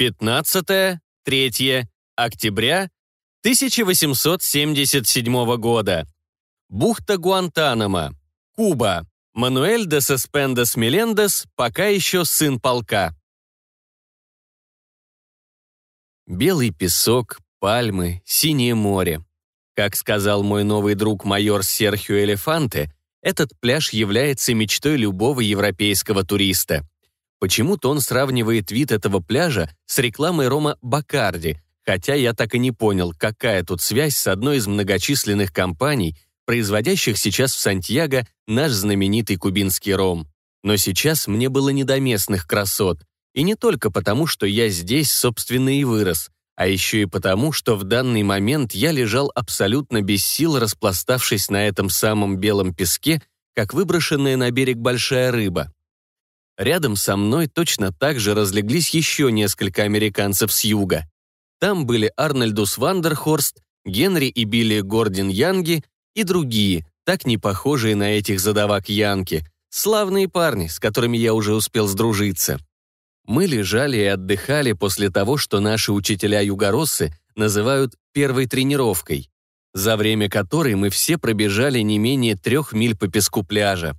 15-3 октября 1877 года. Бухта Гуантанамо. Куба. Мануэль де Сеспендес Мелендес, пока еще сын полка. Белый песок, пальмы, синее море. Как сказал мой новый друг майор Серхио Элефанте, этот пляж является мечтой любого европейского туриста. Почему-то он сравнивает вид этого пляжа с рекламой рома Бакарди, хотя я так и не понял, какая тут связь с одной из многочисленных компаний, производящих сейчас в Сантьяго наш знаменитый кубинский ром. Но сейчас мне было не до местных красот. И не только потому, что я здесь, собственно, и вырос, а еще и потому, что в данный момент я лежал абсолютно без сил, распластавшись на этом самом белом песке, как выброшенная на берег большая рыба. Рядом со мной точно так же разлеглись еще несколько американцев с юга. Там были Арнольдус Вандерхорст, Генри и Билли Гордин Янги и другие, так не похожие на этих задавак Янки, славные парни, с которыми я уже успел сдружиться. Мы лежали и отдыхали после того, что наши учителя-югороссы называют первой тренировкой, за время которой мы все пробежали не менее трех миль по песку пляжа.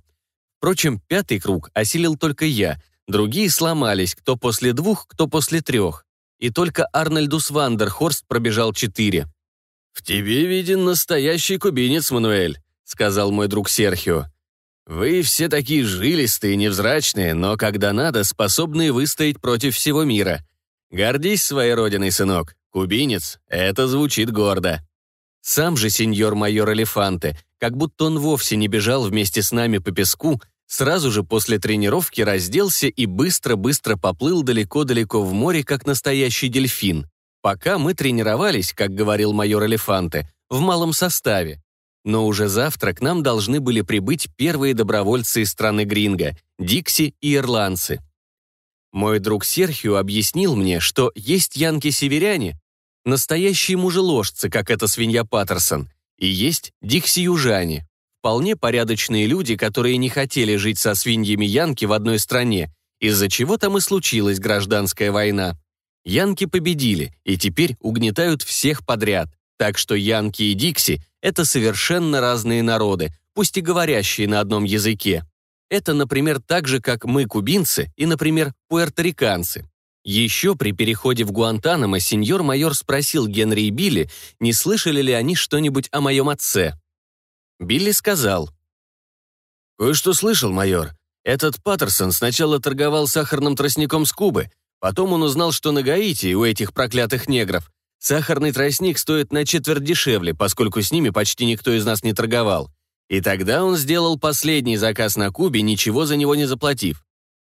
Впрочем, пятый круг осилил только я, другие сломались, кто после двух, кто после трех. И только Арнольдус Вандерхорст пробежал четыре. «В тебе виден настоящий кубинец, Мануэль», — сказал мой друг Серхио. «Вы все такие жилистые, невзрачные, но когда надо, способные выстоять против всего мира. Гордись своей родиной, сынок. Кубинец — это звучит гордо». Сам же сеньор-майор Элефанте, как будто он вовсе не бежал вместе с нами по песку, сразу же после тренировки разделся и быстро-быстро поплыл далеко-далеко в море, как настоящий дельфин. Пока мы тренировались, как говорил майор Элефанте, в малом составе. Но уже завтра к нам должны были прибыть первые добровольцы из страны Гринго, Дикси и ирландцы. Мой друг Серхио объяснил мне, что есть янки-северяне, Настоящие мужеложцы, как эта свинья Паттерсон, и есть дикси-южане. Вполне порядочные люди, которые не хотели жить со свиньями Янки в одной стране, из-за чего там и случилась гражданская война. Янки победили и теперь угнетают всех подряд. Так что Янки и Дикси — это совершенно разные народы, пусть и говорящие на одном языке. Это, например, так же, как мы, кубинцы, и, например, пуэрториканцы. Еще при переходе в Гуантанамо сеньор-майор спросил Генри и Билли, не слышали ли они что-нибудь о моем отце. Билли сказал. «Кое-что слышал, майор. Этот Паттерсон сначала торговал сахарным тростником с Кубы, потом он узнал, что на Гаити у этих проклятых негров сахарный тростник стоит на четверть дешевле, поскольку с ними почти никто из нас не торговал. И тогда он сделал последний заказ на Кубе, ничего за него не заплатив.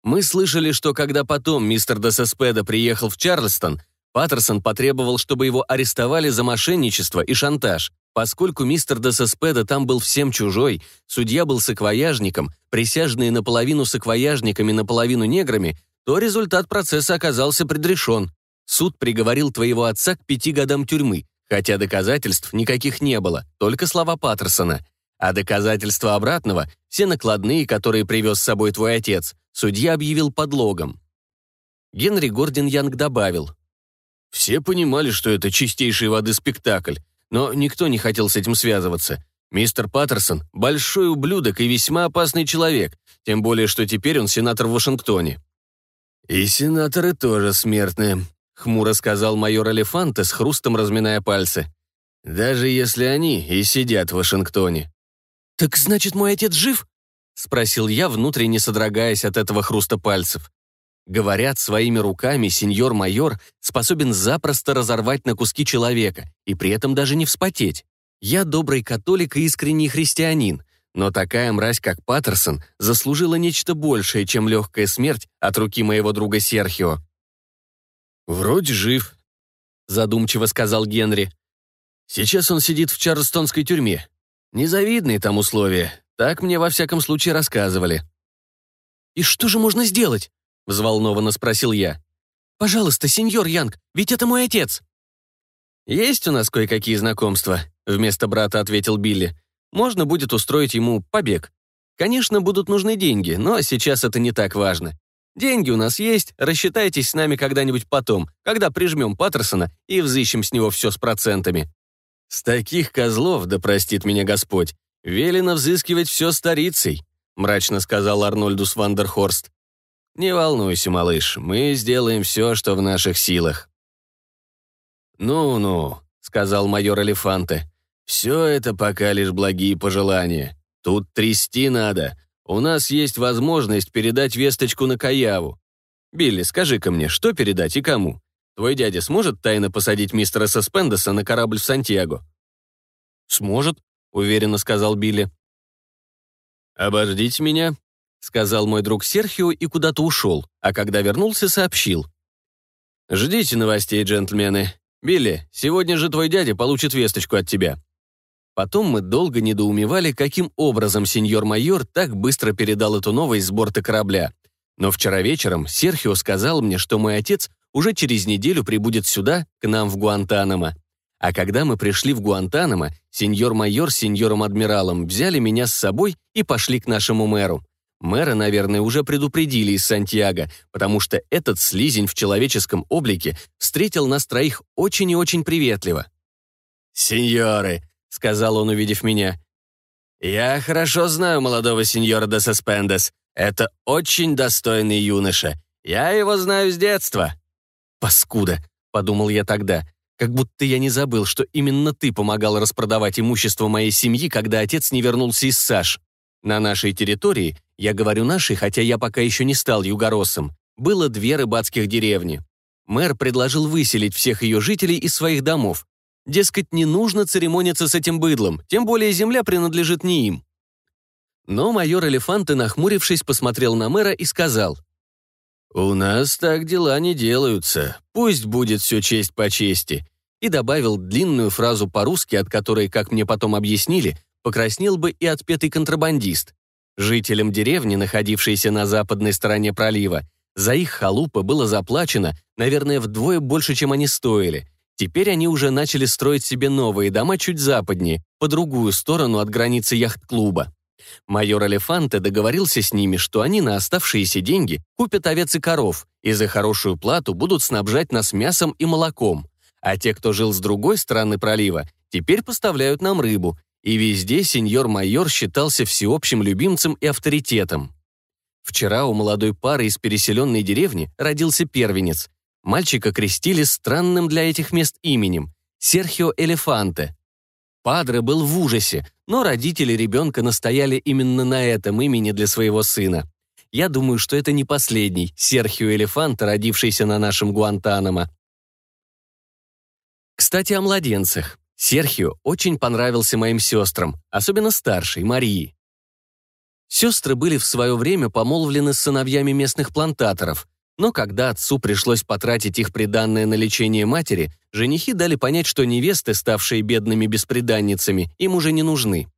Мы слышали, что когда потом мистер Десеспеда приехал в Чарльстон, Паттерсон потребовал, чтобы его арестовали за мошенничество и шантаж. Поскольку мистер Десеспеда там был всем чужой, судья был саквояжником, присяжные наполовину саквояжниками, наполовину неграми, то результат процесса оказался предрешен. Суд приговорил твоего отца к пяти годам тюрьмы, хотя доказательств никаких не было, только слова Паттерсона. А доказательства обратного, все накладные, которые привез с собой твой отец, судья объявил подлогом. Генри Гордин Янг добавил. «Все понимали, что это чистейшей воды спектакль, но никто не хотел с этим связываться. Мистер Паттерсон – большой ублюдок и весьма опасный человек, тем более, что теперь он сенатор в Вашингтоне». «И сенаторы тоже смертные», — хмуро сказал майор Элефанте с хрустом разминая пальцы. «Даже если они и сидят в Вашингтоне». «Так значит, мой отец жив?» — спросил я, внутренне содрогаясь от этого хруста пальцев. Говорят, своими руками сеньор-майор способен запросто разорвать на куски человека и при этом даже не вспотеть. Я добрый католик и искренний христианин, но такая мразь, как Паттерсон, заслужила нечто большее, чем легкая смерть от руки моего друга Серхио. «Вроде жив», — задумчиво сказал Генри. «Сейчас он сидит в Чарльстонской тюрьме. Незавидные там условия, так мне во всяком случае рассказывали. «И что же можно сделать?» — взволнованно спросил я. «Пожалуйста, сеньор Янг, ведь это мой отец». «Есть у нас кое-какие знакомства», — вместо брата ответил Билли. «Можно будет устроить ему побег. Конечно, будут нужны деньги, но сейчас это не так важно. Деньги у нас есть, рассчитайтесь с нами когда-нибудь потом, когда прижмем Паттерсона и взыщем с него все с процентами. С таких козлов, да простит меня Господь, велено взыскивать все старицей, мрачно сказал Арнольдус Вандерхорст. Не волнуйся, малыш, мы сделаем все, что в наших силах. «Ну-ну», — сказал майор Элефанте, — «все это пока лишь благие пожелания. Тут трясти надо, у нас есть возможность передать весточку на Каяву. Билли, скажи-ка мне, что передать и кому? Твой дядя сможет тайно посадить мистера Саспендеса на корабль в Сантьяго?» «Сможет», — уверенно сказал Билли. «Обождите меня», — сказал мой друг Серхио и куда-то ушел, а когда вернулся, сообщил. «Ждите новостей, джентльмены. Билли, сегодня же твой дядя получит весточку от тебя. Потом мы долго недоумевали, каким образом сеньор-майор так быстро передал эту новость с борта корабля. Но вчера вечером Серхио сказал мне, что мой отец уже через неделю прибудет сюда, к нам в Гуантанамо. А когда мы пришли в Гуантанамо, сеньор-майор с сеньором-адмиралом взяли меня с собой и пошли к нашему мэру. Мэра, наверное, уже предупредили из Сантьяго, потому что этот слизень в человеческом облике встретил нас троих очень и очень приветливо. «Сеньоры, — сказал он, увидев меня. «Я хорошо знаю молодого сеньора де Сеспендес. Это очень достойный юноша. Я его знаю с детства». «Паскуда», — подумал я тогда, как будто я не забыл, что именно ты помогал распродавать имущество моей семьи, когда отец не вернулся из САШ. На нашей территории, я говорю нашей, хотя я пока еще не стал югоросом, было две рыбацких деревни. Мэр предложил выселить всех ее жителей из своих домов, Дескать, не нужно церемониться с этим быдлом, тем более земля принадлежит не им. Но майор Элефанты, нахмурившись, посмотрел на мэра и сказал, «У нас так дела не делаются, пусть будет все честь по чести», и добавил длинную фразу по-русски, от которой, как мне потом объяснили, покраснел бы и отпетый контрабандист. Жителям деревни, находившейся на западной стороне пролива, за их халупы было заплачено, наверное, вдвое больше, чем они стоили – Теперь они уже начали строить себе новые дома чуть западнее, по другую сторону от границы яхт-клуба. Майор Элефанте договорился с ними, что они на оставшиеся деньги купят овец и коров и за хорошую плату будут снабжать нас мясом и молоком. А те, кто жил с другой стороны пролива, теперь поставляют нам рыбу, и везде сеньор-майор считался всеобщим любимцем и авторитетом. Вчера у молодой пары из переселенной деревни родился первенец, Мальчика крестили странным для этих мест именем – Серхио Элефанте. Падре был в ужасе, но родители ребенка настояли именно на этом имени для своего сына. Я думаю, что это не последний Серхио Элефанте, родившийся на нашем Гуантанамо. Кстати, о младенцах. Серхио очень понравился моим сестрам, особенно старшей, Марии. Сестры были в свое время помолвлены с сыновьями местных плантаторов, но когда отцу пришлось потратить их приданное на лечение матери, женихи дали понять, что невесты, ставшие бедными бесприданницами, им уже не нужны.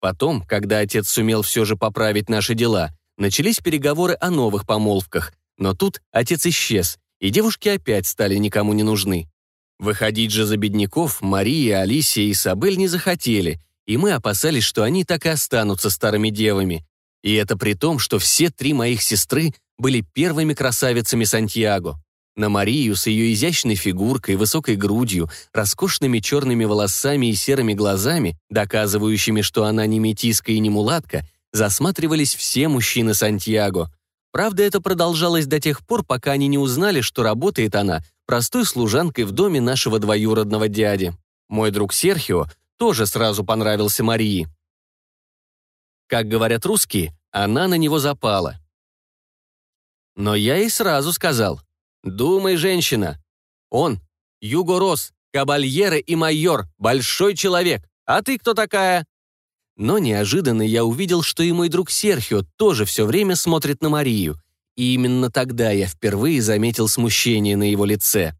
Потом, когда отец сумел все же поправить наши дела, начались переговоры о новых помолвках, но тут отец исчез, и девушки опять стали никому не нужны. Выходить же за бедняков Мария, Алисия и Сабель не захотели, и мы опасались, что они так и останутся старыми девами. И это при том, что все три моих сестры были первыми красавицами Сантьяго. На Марию с ее изящной фигуркой, высокой грудью, роскошными черными волосами и серыми глазами, доказывающими, что она не метиска и не мулатка, засматривались все мужчины Сантьяго. Правда, это продолжалось до тех пор, пока они не узнали, что работает она простой служанкой в доме нашего двоюродного дяди. Мой друг Серхио тоже сразу понравился Марии. Как говорят русские, она на него запала. Но я ей сразу сказал. «Думай, женщина. Он — Югорос, кабальера и майор, большой человек. А ты кто такая?» Но неожиданно я увидел, что и мой друг Серхио тоже все время смотрит на Марию. И именно тогда я впервые заметил смущение на его лице.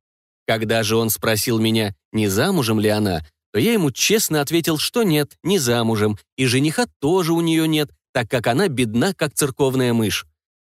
Когда же он спросил меня, не замужем ли она, то я ему честно ответил, что нет, не замужем, и жениха тоже у нее нет, так как она бедна, как церковная мышь.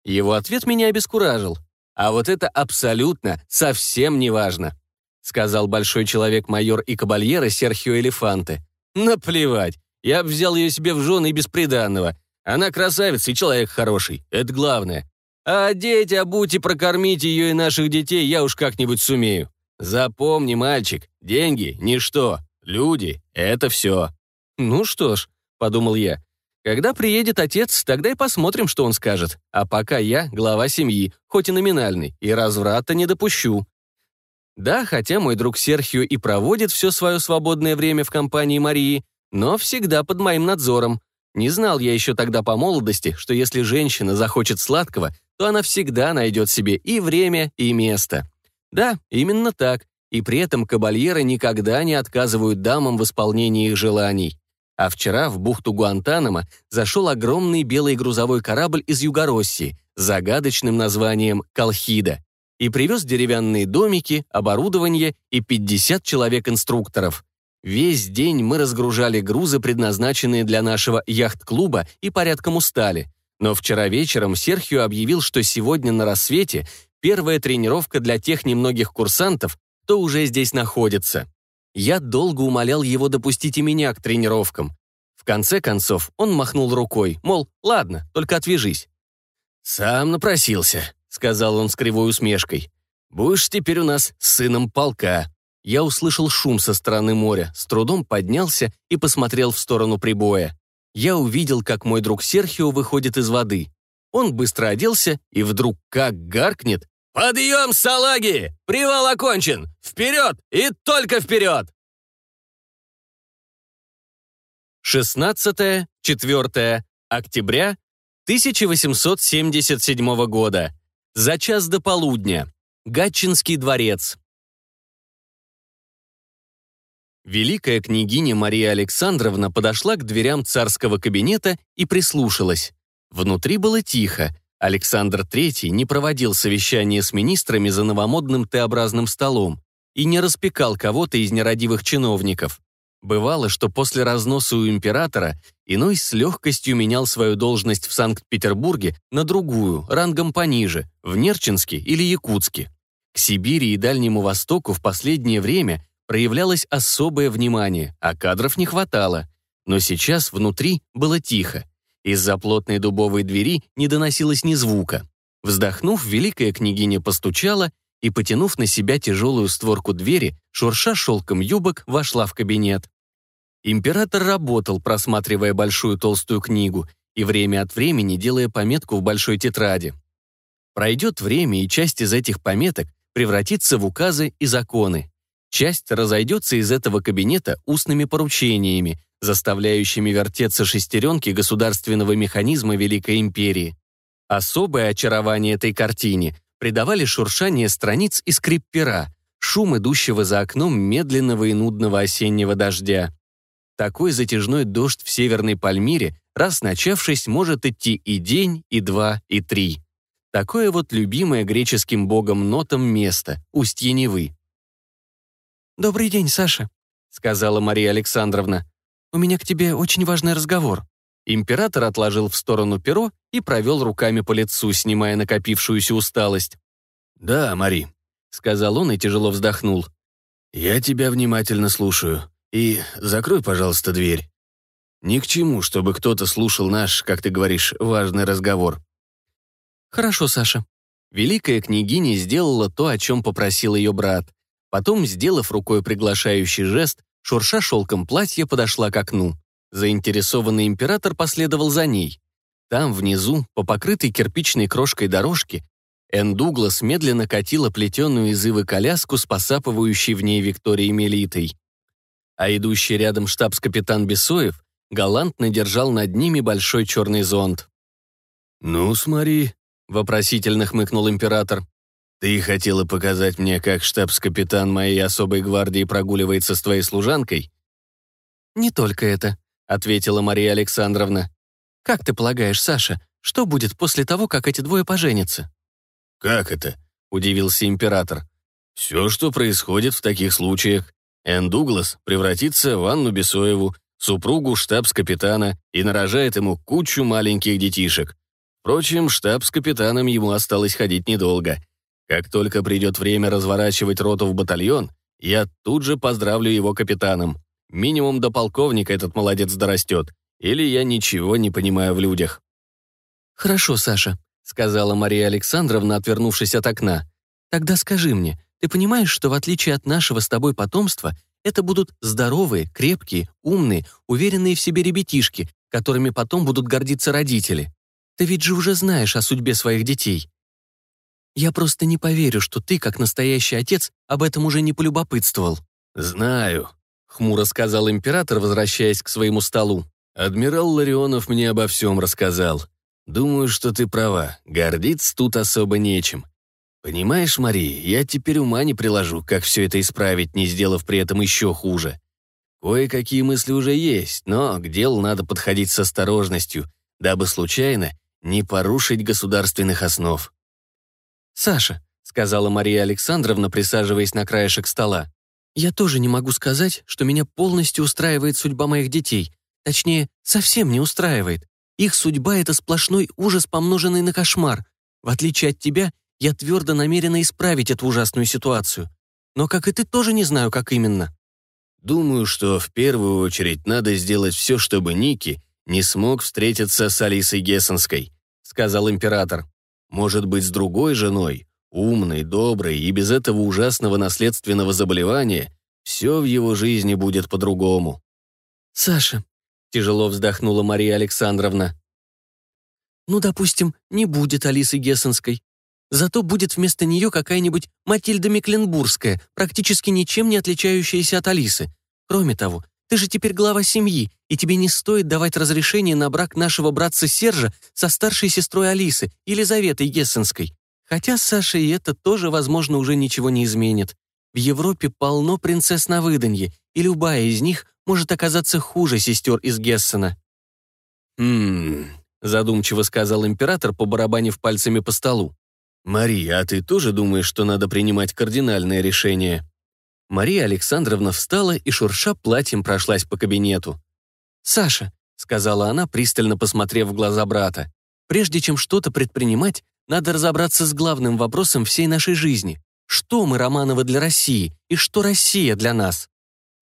Его ответ меня обескуражил. А вот это абсолютно, совсем не важно, сказал большой человек-майор и кабальера Серхио Элефанте. Наплевать, я взял ее себе в жены без приданного. Она красавица и человек хороший, это главное. А одеть, обуть и прокормить ее и наших детей я уж как-нибудь сумею. Запомни, мальчик, деньги – ничто, люди – это все». «Ну что ж», – подумал я, – «когда приедет отец, тогда и посмотрим, что он скажет. А пока я глава семьи, хоть и номинальный, и разврата не допущу». Да, хотя мой друг Серхио и проводит все свое свободное время в компании Марии, но всегда под моим надзором. Не знал я еще тогда по молодости, что если женщина захочет сладкого, то она всегда найдет себе и время, и место. Да, именно так. И при этом кабальеры никогда не отказывают дамам в исполнении их желаний. А вчера в бухту Гуантанамо зашел огромный белый грузовой корабль из Югороссии с загадочным названием «Колхида» и привез деревянные домики, оборудование и 50 человек-инструкторов. Весь день мы разгружали грузы, предназначенные для нашего яхт-клуба, и порядком устали. Но вчера вечером Серхио объявил, что сегодня на рассвете первая тренировка для тех немногих курсантов, кто уже здесь находится. Я долго умолял его допустить и меня к тренировкам. В конце концов он махнул рукой, мол, ладно, только отвяжись. «Сам напросился», — сказал он с кривой усмешкой. «Будешь теперь у нас сыном полка». Я услышал шум со стороны моря, с трудом поднялся и посмотрел в сторону прибоя я увидел, как мой друг Серхио выходит из воды. Он быстро оделся и вдруг как гаркнет. «Подъем, салаги! Привал окончен! Вперед и только вперед!» 16-4 октября 1877 года. За час до полудня. Гатчинский дворец. Великая княгиня Мария Александровна подошла к дверям царского кабинета и прислушалась. Внутри было тихо. Александр III не проводил совещание с министрами за новомодным Т-образным столом и не распекал кого-то из нерадивых чиновников. Бывало, что после разноса у императора иной с легкостью менял свою должность в Санкт-Петербурге на другую, рангом пониже, в Нерчинске или Якутске. К Сибири и Дальнему Востоку в последнее время проявлялось особое внимание, а кадров не хватало. Но сейчас внутри было тихо. Из-за плотной дубовой двери не доносилось ни звука. Вздохнув, великая княгиня постучала и, потянув на себя тяжелую створку двери, шурша шелком юбок, вошла в кабинет. Император работал, просматривая большую толстую книгу и время от времени делая пометку в большой тетради. Пройдет время, и часть из этих пометок превратится в указы и законы. Часть разойдется из этого кабинета устными поручениями, заставляющими вертеться шестеренки государственного механизма Великой Империи. Особое очарование этой картине придавали шуршание страниц и скрип пера, шум идущего за окном медленного и нудного осеннего дождя. Такой затяжной дождь в Северной Пальмире, раз начавшись, может идти и день, и два, и три. Такое вот любимое греческим богом нотом место, устье Невы. «Добрый день, Саша», — сказала Мария Александровна. «У меня к тебе очень важный разговор». Император отложил в сторону перо и провел руками по лицу, снимая накопившуюся усталость. «Да, Мари», — сказал он и тяжело вздохнул. «Я тебя внимательно слушаю. И закрой, пожалуйста, дверь. Ни к чему, чтобы кто-то слушал наш, как ты говоришь, важный разговор». «Хорошо, Саша». Великая княгиня сделала то, о чем попросил ее брат. Потом, сделав рукой приглашающий жест, шурша шелком платья подошла к окну. Заинтересованный император последовал за ней. Там, внизу, по покрытой кирпичной крошкой дорожке, Энн Дуглас медленно катила плетеную из ивы коляску с посапывающей в ней Викторией Мелитой. А идущий рядом штабс-капитан Бесоев галантно держал над ними большой черный зонт. «Ну, смотри», — вопросительно хмыкнул император. «Ты хотела показать мне, как штабс-капитан моей особой гвардии прогуливается с твоей служанкой?» «Не только это», — ответила Мария Александровна. «Как ты полагаешь, Саша, что будет после того, как эти двое поженятся?» «Как это?» — удивился император. «Все, что происходит в таких случаях. Энн Дуглас превратится в Анну Бесоеву, супругу штабс-капитана, и нарожает ему кучу маленьких детишек. Впрочем, штабс-капитаном ему осталось ходить недолго. Как только придет время разворачивать роту в батальон, я тут же поздравлю его капитаном. Минимум до полковника этот молодец дорастет. Или я ничего не понимаю в людях. «Хорошо, Саша», — сказала Мария Александровна, отвернувшись от окна. «Тогда скажи мне, ты понимаешь, что в отличие от нашего с тобой потомства, это будут здоровые, крепкие, умные, уверенные в себе ребятишки, которыми потом будут гордиться родители? Ты ведь же уже знаешь о судьбе своих детей. Я просто не поверю, что ты, как настоящий отец, об этом уже не полюбопытствовал». «Знаю», — хмуро сказал император, возвращаясь к своему столу. «Адмирал Ларионов мне обо всем рассказал. Думаю, что ты права, гордиться тут особо нечем. Понимаешь, Мария, я теперь ума не приложу, как все это исправить, не сделав при этом еще хуже. Кое-какие мысли уже есть, но к делу надо подходить с осторожностью, дабы случайно не порушить государственных основ. «Саша», — сказала Мария Александровна, присаживаясь на краешек стола, «я тоже не могу сказать, что меня полностью устраивает судьба моих детей. Точнее, совсем не устраивает. Их судьба — это сплошной ужас, помноженный на кошмар. В отличие от тебя, я твердо намерена исправить эту ужасную ситуацию. Но, как и ты, тоже не знаю, как именно. Думаю, что в первую очередь надо сделать все, чтобы Ники не смог встретиться с Алисой Гессенской, сказал император. Может быть, с другой женой, умной, доброй и без этого ужасного наследственного заболевания, все в его жизни будет по-другому. «Саша, Тяжело вздохнула Мария Александровна. Ну, допустим, не будет Алисы Гессенской. Зато будет вместо нее какая-нибудь Матильда Мекленбургская, практически ничем не отличающаяся от Алисы. Кроме того, ты же теперь глава семьи, и тебе не стоит давать разрешение на брак нашего братца Сержа со старшей сестрой Алисы, Елизаветой Гессенской. Хотя Саша и это тоже, возможно, уже ничего не изменит. В Европе полно принцесс на выданье, и любая из них может оказаться хуже сестер из Гессена. «Хм...» — задумчиво сказал император, побарабанив пальцами по столу. «Мария, а ты тоже думаешь, что надо принимать кардинальное решение?» Мария Александровна встала и, шурша платьем, прошлась по кабинету. «Саша», — сказала она, пристально посмотрев в глаза брата, «прежде чем что-то предпринимать, надо разобраться с главным вопросом всей нашей жизни. Что мы, Романовы, для России, и что Россия для нас?»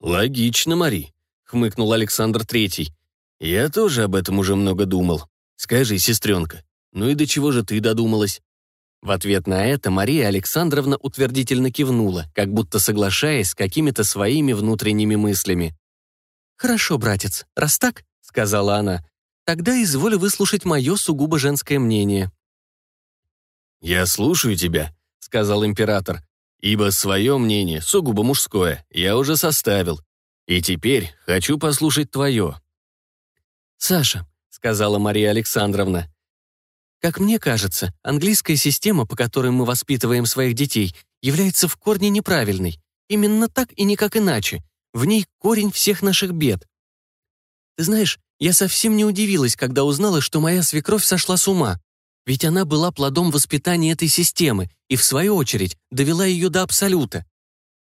«Логично, Мари хмыкнул Александр Третий. «Я тоже об этом уже много думал. Скажи, сестренка, ну и до чего же ты додумалась?» В ответ на это Мария Александровна утвердительно кивнула, как будто соглашаясь с какими-то своими внутренними мыслями. «Хорошо, братец, раз так, — сказала она, — тогда изволь выслушать мое сугубо женское мнение». «Я слушаю тебя», — сказал император, «ибо свое мнение, сугубо мужское, я уже составил, и теперь хочу послушать твое». «Саша», — сказала Мария Александровна, «как мне кажется, английская система, по которой мы воспитываем своих детей, является в корне неправильной. Именно так и никак иначе. В ней корень всех наших бед. Ты знаешь, я совсем не удивилась, когда узнала, что моя свекровь сошла с ума. Ведь она была плодом воспитания этой системы и, в свою очередь, довела ее до абсолюта.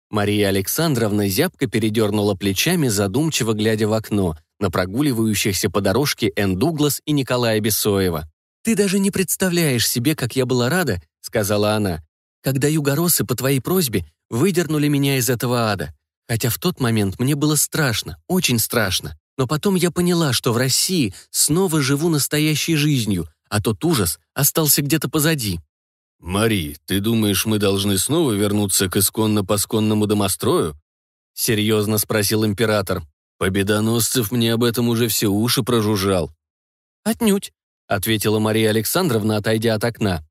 Мария Александровна зябко передернула плечами, задумчиво глядя в окно, на прогуливающихся по дорожке Энн Дуглас и Николая Бесоева. «Ты даже не представляешь себе, как я была рада», — сказала она, «когда югоросы по твоей просьбе выдернули меня из этого ада. Хотя в тот момент мне было страшно, очень страшно. Но потом я поняла, что в России снова живу настоящей жизнью, а тот ужас остался где-то позади. «Мари, ты думаешь, мы должны снова вернуться к исконно-посконному домострою?» — серьезно спросил император. «Победоносцев мне об этом уже все уши прожужжал». «Отнюдь», — ответила Мария Александровна, отойдя от окна.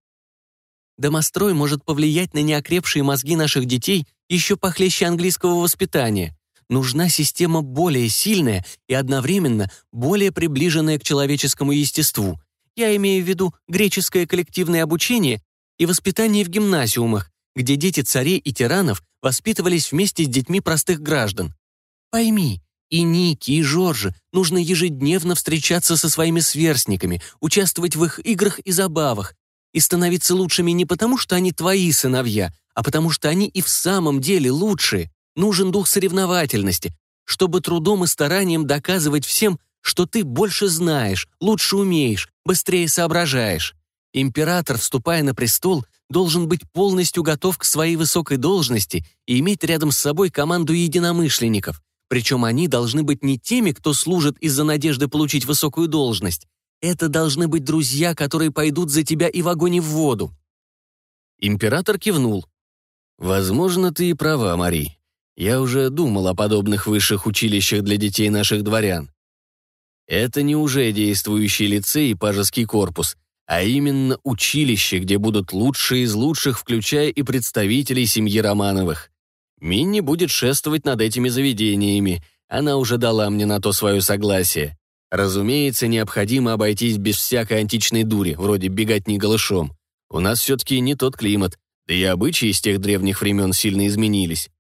«Домострой может повлиять на неокрепшие мозги наших детей еще похлеще английского воспитания. Нужна система более сильная и одновременно более приближенная к человеческому естеству. Я имею в виду греческое коллективное обучение и воспитание в гимназиумах, где дети царей и тиранов воспитывались вместе с детьми простых граждан. Пойми, и Ники, и Жоржи нужно ежедневно встречаться со своими сверстниками, участвовать в их играх и забавах, и становиться лучшими не потому, что они твои сыновья, а потому что они и в самом деле лучшие. Нужен дух соревновательности, чтобы трудом и старанием доказывать всем, что ты больше знаешь, лучше умеешь, быстрее соображаешь. Император, вступая на престол, должен быть полностью готов к своей высокой должности и иметь рядом с собой команду единомышленников. Причем они должны быть не теми, кто служит из-за надежды получить высокую должность. Это должны быть друзья, которые пойдут за тебя и в огонь и в воду». Император кивнул. «Возможно, ты и права, Мари. Я уже думал о подобных высших училищах для детей наших дворян. Это не уже действующий лицей и пажеский корпус, а именно училище, где будут лучшие из лучших, включая и представителей семьи Романовых. Минни будет шествовать над этими заведениями, она уже дала мне на то свое согласие. Разумеется, необходимо обойтись без всякой античной дури, вроде бегать не голышом. У нас все-таки не тот климат, да и обычаи с тех древних времен сильно изменились.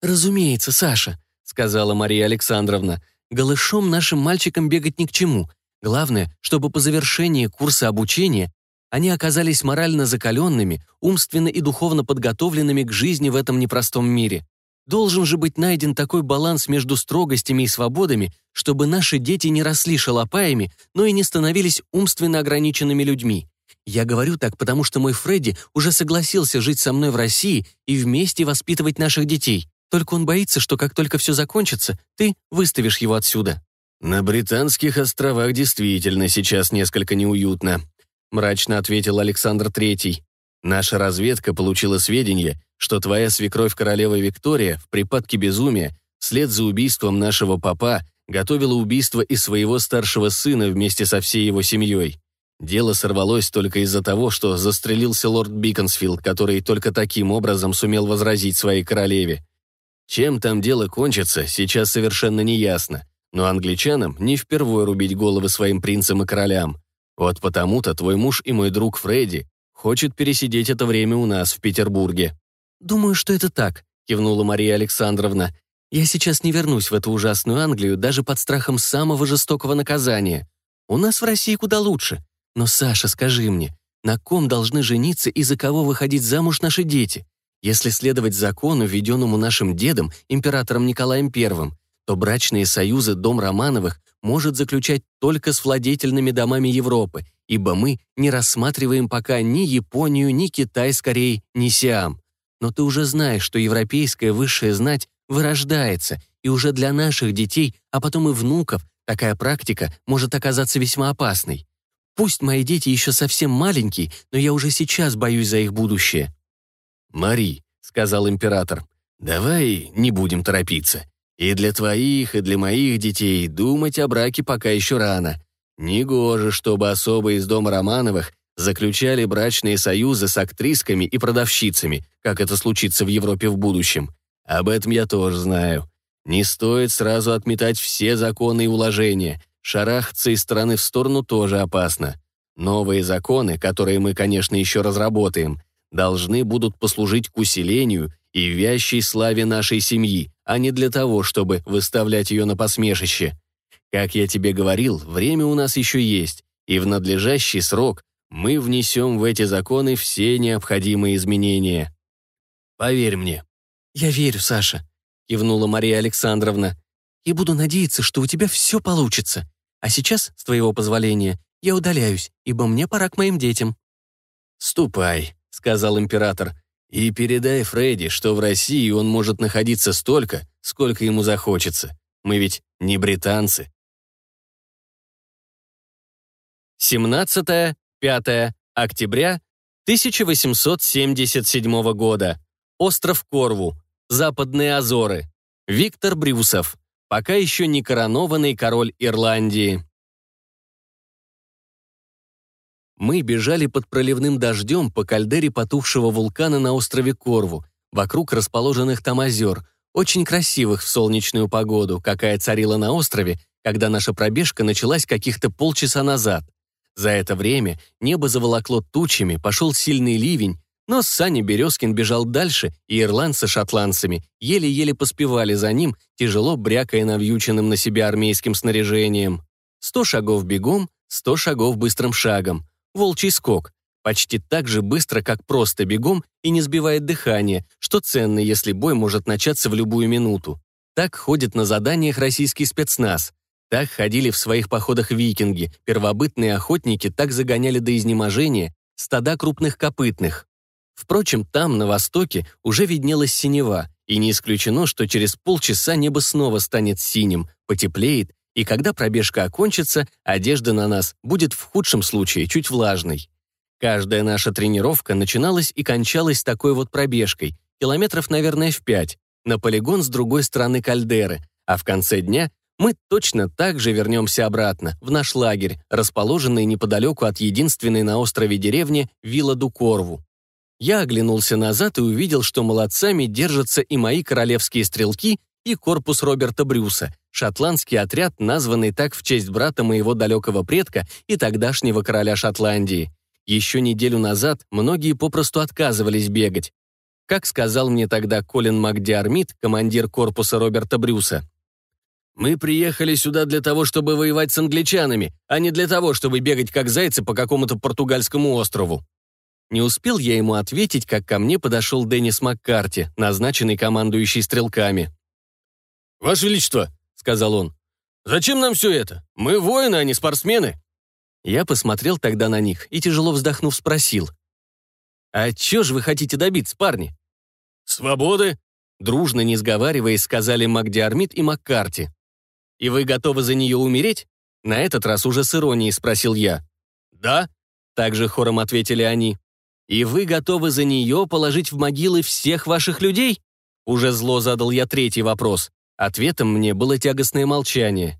«Разумеется, Саша», — сказала Мария Александровна, «голышом нашим мальчикам бегать ни к чему. Главное, чтобы по завершении курса обучения они оказались морально закаленными, умственно и духовно подготовленными к жизни в этом непростом мире. Должен же быть найден такой баланс между строгостями и свободами, чтобы наши дети не росли шалопаями, но и не становились умственно ограниченными людьми. Я говорю так, потому что мой Фредди уже согласился жить со мной в России и вместе воспитывать наших детей. Только он боится, что как только все закончится, ты выставишь его отсюда». «На Британских островах действительно сейчас несколько неуютно», мрачно ответил Александр Третий. «Наша разведка получила сведения, что твоя свекровь королева Виктория в припадке безумия, вслед за убийством нашего папа, готовила убийство и своего старшего сына вместе со всей его семьей. Дело сорвалось только из-за того, что застрелился лорд Биконсфилд, который только таким образом сумел возразить своей королеве. Чем там дело кончится, сейчас совершенно неясно, но англичанам не впервые рубить головы своим принцам и королям. Вот потому-то твой муж и мой друг Фредди хочет пересидеть это время у нас в Петербурге». «Думаю, что это так», — кивнула Мария Александровна. «Я сейчас не вернусь в эту ужасную Англию даже под страхом самого жестокого наказания. У нас в России куда лучше. Но, Саша, скажи мне, на ком должны жениться и за кого выходить замуж наши дети? Если следовать закону, введенному нашим дедом, императором Николаем I, то брачные союзы дом Романовых может заключать только с владетельными домами Европы, ибо мы не рассматриваем пока ни Японию, ни Китай, скорее, ни Сиам. Но ты уже знаешь, что европейская высшая знать вырождается, и уже для наших детей, а потом и внуков, такая практика может оказаться весьма опасной. Пусть мои дети еще совсем маленькие, но я уже сейчас боюсь за их будущее. «Мари», — сказал император, — «давай не будем торопиться. И для твоих, и для моих детей думать о браке пока еще рано. Негоже, чтобы особо из дома Романовых заключали брачные союзы с актрисками и продавщицами, как это случится в Европе в будущем. Об этом я тоже знаю. Не стоит сразу отметать все законы и уложения. Шарахаться из стороны в сторону тоже опасно. Новые законы, которые мы, конечно, еще разработаем, должны будут послужить к усилению и вящей славе нашей семьи, а не для того, чтобы выставлять ее на посмешище. Как я тебе говорил, время у нас еще есть, и в надлежащий срок мы внесем в эти законы все необходимые изменения. Поверь мне». «Я верю, Саша», — кивнула Мария Александровна. «И буду надеяться, что у тебя все получится. А сейчас, с твоего позволения, я удаляюсь, ибо мне пора к моим детям». «Ступай», — сказал император. И передай Фредди, что в России он может находиться столько, сколько ему захочется. Мы ведь не британцы. 17-5 октября 1877 года. Остров Корву. Западные Азоры. Виктор Брюсов. Пока еще не коронованный король Ирландии. Мы бежали под проливным дождем по кальдере потухшего вулкана на острове Корву, вокруг расположенных там озер, очень красивых в солнечную погоду, какая царила на острове, когда наша пробежка началась каких-то полчаса назад. За это время небо заволокло тучами, пошел сильный ливень, но Саня Березкин бежал дальше, и ирландцы шотландцами еле-еле поспевали за ним, тяжело брякая навьюченным на себя армейским снаряжением. Сто шагов бегом, сто шагов быстрым шагом волчий скок, почти так же быстро, как просто бегом и не сбивает дыхание, что ценно, если бой может начаться в любую минуту. Так ходит на заданиях российский спецназ. Так ходили в своих походах викинги, первобытные охотники так загоняли до изнеможения стада крупных копытных. Впрочем, там, на востоке, уже виднелась синева, и не исключено, что через полчаса небо снова станет синим, потеплеет, и когда пробежка окончится, одежда на нас будет в худшем случае чуть влажной. Каждая наша тренировка начиналась и кончалась такой вот пробежкой, километров, наверное, в пять, на полигон с другой стороны кальдеры, а в конце дня мы точно так же вернемся обратно, в наш лагерь, расположенный неподалеку от единственной на острове деревни Вилла Дукорву. Я оглянулся назад и увидел, что молодцами держатся и мои королевские стрелки, и корпус Роберта Брюса, шотландский отряд, названный так в честь брата моего далекого предка и тогдашнего короля Шотландии. Еще неделю назад многие попросту отказывались бегать. Как сказал мне тогда Колин Макдиармит, командир корпуса Роберта Брюса, «Мы приехали сюда для того, чтобы воевать с англичанами, а не для того, чтобы бегать как зайцы по какому-то португальскому острову». Не успел я ему ответить, как ко мне подошел Деннис Маккарти, назначенный командующий стрелками. «Ваше Величество», — сказал он, — «зачем нам все это? Мы воины, а не спортсмены». Я посмотрел тогда на них и, тяжело вздохнув, спросил. «А чё же вы хотите добиться, парни?» «Свободы», — дружно, не сговариваясь, сказали Макдиармит и Маккарти. «И вы готовы за нее умереть?» На этот раз уже с иронией спросил я. «Да», — также хором ответили они. «И вы готовы за нее положить в могилы всех ваших людей?» Уже зло задал я третий вопрос. Ответом мне было тягостное молчание.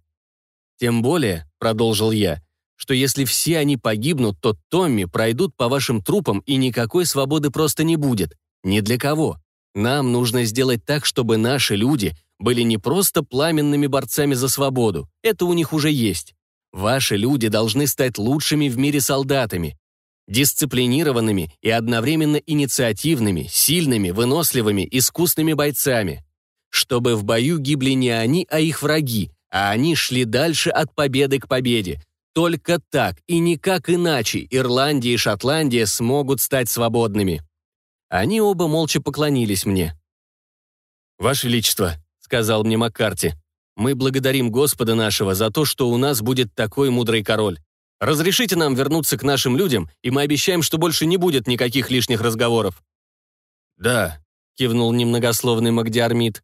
«Тем более», — продолжил я, «что если все они погибнут, то Томми пройдут по вашим трупам, и никакой свободы просто не будет. Ни для кого. Нам нужно сделать так, чтобы наши люди были не просто пламенными борцами за свободу. Это у них уже есть. Ваши люди должны стать лучшими в мире солдатами, дисциплинированными и одновременно инициативными, сильными, выносливыми, искусными бойцами. Чтобы в бою гибли не они, а их враги, а они шли дальше от победы к победе. Только так и никак иначе Ирландия и Шотландия смогут стать свободными. Они оба молча поклонились мне. «Ваше Величество», — сказал мне Маккарти, «мы благодарим Господа нашего за то, что у нас будет такой мудрый король. Разрешите нам вернуться к нашим людям, и мы обещаем, что больше не будет никаких лишних разговоров». «Да», — кивнул немногословный Магдиармид.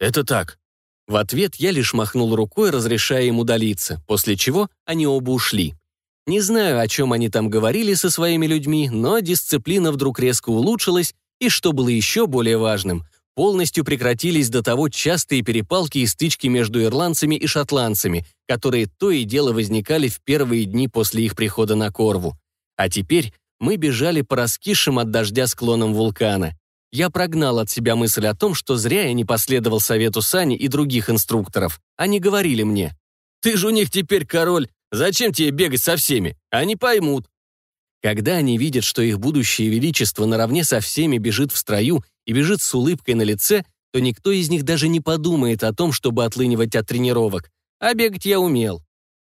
«Это так». В ответ я лишь махнул рукой, разрешая им удалиться, после чего они оба ушли. Не знаю, о чем они там говорили со своими людьми, но дисциплина вдруг резко улучшилась, и, что было еще более важным, полностью прекратились до того частые перепалки и стычки между ирландцами и шотландцами, которые то и дело возникали в первые дни после их прихода на Корву. А теперь мы бежали по раскисшим от дождя склонам вулкана. Я прогнал от себя мысль о том, что зря я не последовал совету Сани и других инструкторов. Они говорили мне, «Ты же у них теперь король, зачем тебе бегать со всеми? Они поймут». Когда они видят, что их будущее величество наравне со всеми бежит в строю и бежит с улыбкой на лице, то никто из них даже не подумает о том, чтобы отлынивать от тренировок. А бегать я умел.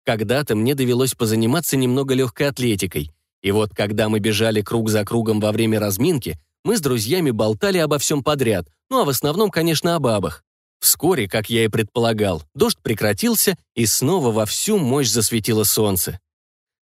Когда-то мне довелось позаниматься немного легкой атлетикой. И вот когда мы бежали круг за кругом во время разминки, мы с друзьями болтали обо всем подряд, ну а в основном, конечно, о бабах. Вскоре, как я и предполагал, дождь прекратился, и снова во всю мощь засветило солнце.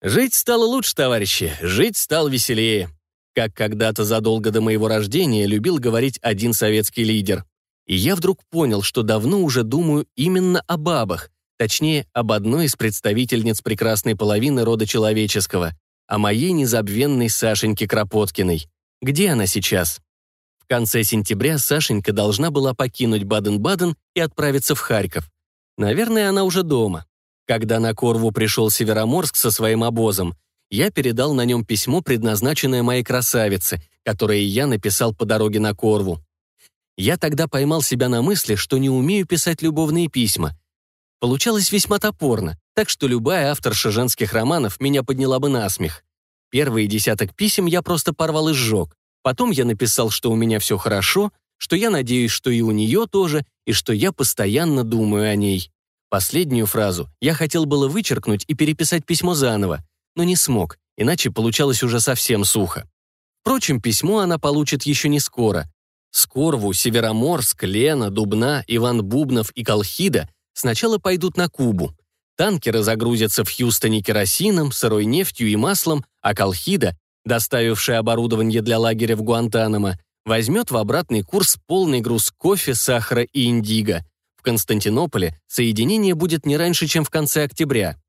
Жить стало лучше, товарищи, жить стало веселее. Как когда-то задолго до моего рождения любил говорить один советский лидер. И я вдруг понял, что давно уже думаю именно о бабах, точнее, об одной из представительниц прекрасной половины рода человеческого, о моей незабвенной Сашеньке Кропоткиной. Где она сейчас? В конце сентября Сашенька должна была покинуть Баден-Баден и отправиться в Харьков. Наверное, она уже дома. Когда на Корву пришел Североморск со своим обозом, я передал на нем письмо, предназначенное моей красавице, которое я написал по дороге на Корву. Я тогда поймал себя на мысли, что не умею писать любовные письма. Получалось весьма топорно, так что любая авторша женских романов меня подняла бы на смех. Первые десяток писем я просто порвал и сжег. Потом я написал, что у меня все хорошо, что я надеюсь, что и у нее тоже, и что я постоянно думаю о ней. Последнюю фразу я хотел было вычеркнуть и переписать письмо заново, но не смог, иначе получалось уже совсем сухо. Впрочем, письмо она получит еще не скоро. Скорву, Североморск, Лена, Дубна, Иван Бубнов и Колхида сначала пойдут на Кубу, Танкеры загрузятся в Хьюстоне керосином, сырой нефтью и маслом, а Колхида, доставившая оборудование для лагеря в Гуантанамо, возьмет в обратный курс полный груз кофе, сахара и индиго. В Константинополе соединение будет не раньше, чем в конце октября.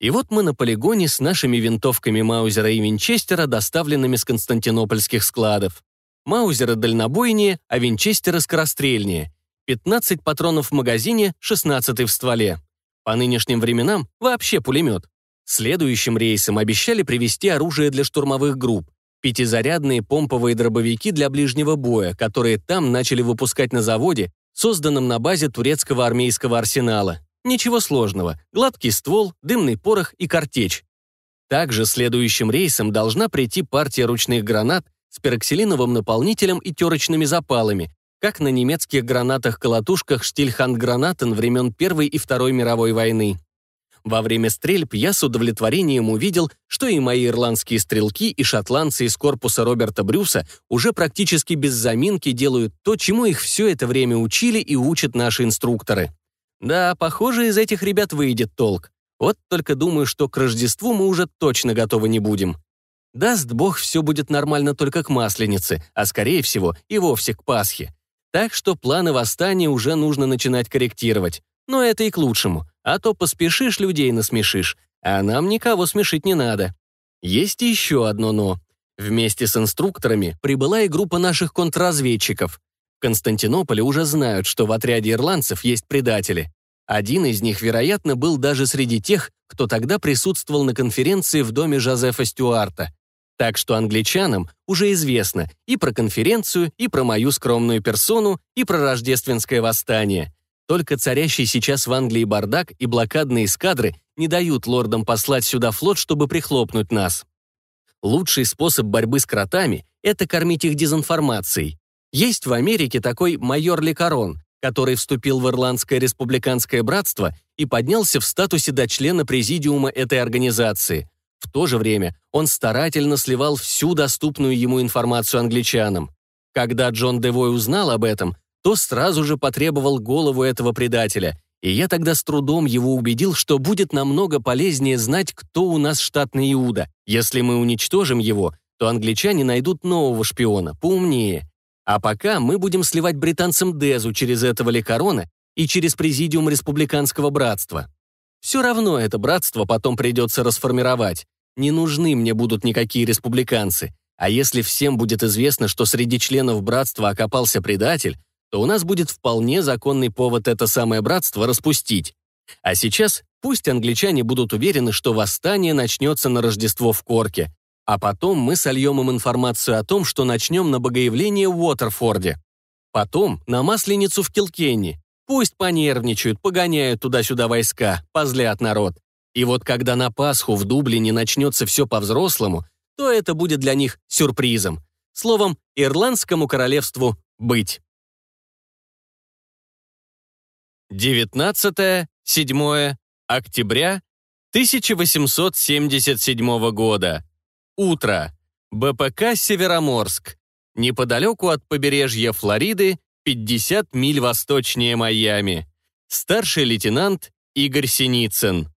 И вот мы на полигоне с нашими винтовками Маузера и Винчестера, доставленными с константинопольских складов. Маузеры дальнобойнее, а Винчестеры скорострельнее. 15 патронов в магазине, 16 в стволе. По нынешним временам вообще пулемет. Следующим рейсом обещали привезти оружие для штурмовых групп, пятизарядные помповые дробовики для ближнего боя, которые там начали выпускать на заводе, созданном на базе турецкого армейского арсенала. Ничего сложного. Гладкий ствол, дымный порох и картечь. Также следующим рейсом должна прийти партия ручных гранат с пероксилиновым наполнителем и терочными запалами, как на немецких гранатах-колотушках Штильхандгранатен времен Первой и Второй мировой войны. Во время стрельб я с удовлетворением увидел, что и мои ирландские стрелки, и шотландцы из корпуса Роберта Брюса уже практически без заминки делают то, чему их все это время учили и учат наши инструкторы. Да, похоже, из этих ребят выйдет толк. Вот только думаю, что к Рождеству мы уже точно готовы не будем. Даст Бог, все будет нормально только к Масленице, а скорее всего и вовсе к Пасхе. Так что планы восстания уже нужно начинать корректировать. Но это и к лучшему, а то поспешишь, людей насмешишь, а нам никого смешить не надо. Есть еще одно «но». Вместе с инструкторами прибыла и группа наших контрразведчиков. В Константинополе уже знают, что в отряде ирландцев есть предатели. Один из них, вероятно, был даже среди тех, кто тогда присутствовал на конференции в доме Жозефа Стюарта. Так что англичанам уже известно и про конференцию, и про мою скромную персону, и про рождественское восстание. Только царящий сейчас в Англии бардак и блокадные эскадры не дают лордам послать сюда флот, чтобы прихлопнуть нас. Лучший способ борьбы с кротами – это кормить их дезинформацией. Есть в Америке такой майор Лекарон, который вступил в Ирландское республиканское братство и поднялся в статусе до члена президиума этой организации. В то же время он старательно сливал всю доступную ему информацию англичанам. Когда Джон Девой узнал об этом, то сразу же потребовал голову этого предателя, и я тогда с трудом его убедил, что будет намного полезнее знать, кто у нас штатный Иуда. Если мы уничтожим его, то англичане найдут нового шпиона, поумнее. А пока мы будем сливать британцам Дезу через этого Лекарона и через Президиум Республиканского братства. Все равно это братство потом придется расформировать. Не нужны мне будут никакие республиканцы. А если всем будет известно, что среди членов братства окопался предатель, то у нас будет вполне законный повод это самое братство распустить. А сейчас пусть англичане будут уверены, что восстание начнется на Рождество в Корке, а потом мы сольем им информацию о том, что начнем на богоявление в Уотерфорде. Потом на Масленицу в Килкенни. Пусть понервничают, погоняют туда-сюда войска, позлят народ. И вот когда на Пасху в Дублине начнется все по-взрослому, то это будет для них сюрпризом. Словом, Ирландскому королевству быть. 19-7 октября 1877 года. Утро. БПК «Североморск». Неподалеку от побережья Флориды, 50 миль восточнее Майами. Старший лейтенант Игорь Синицын.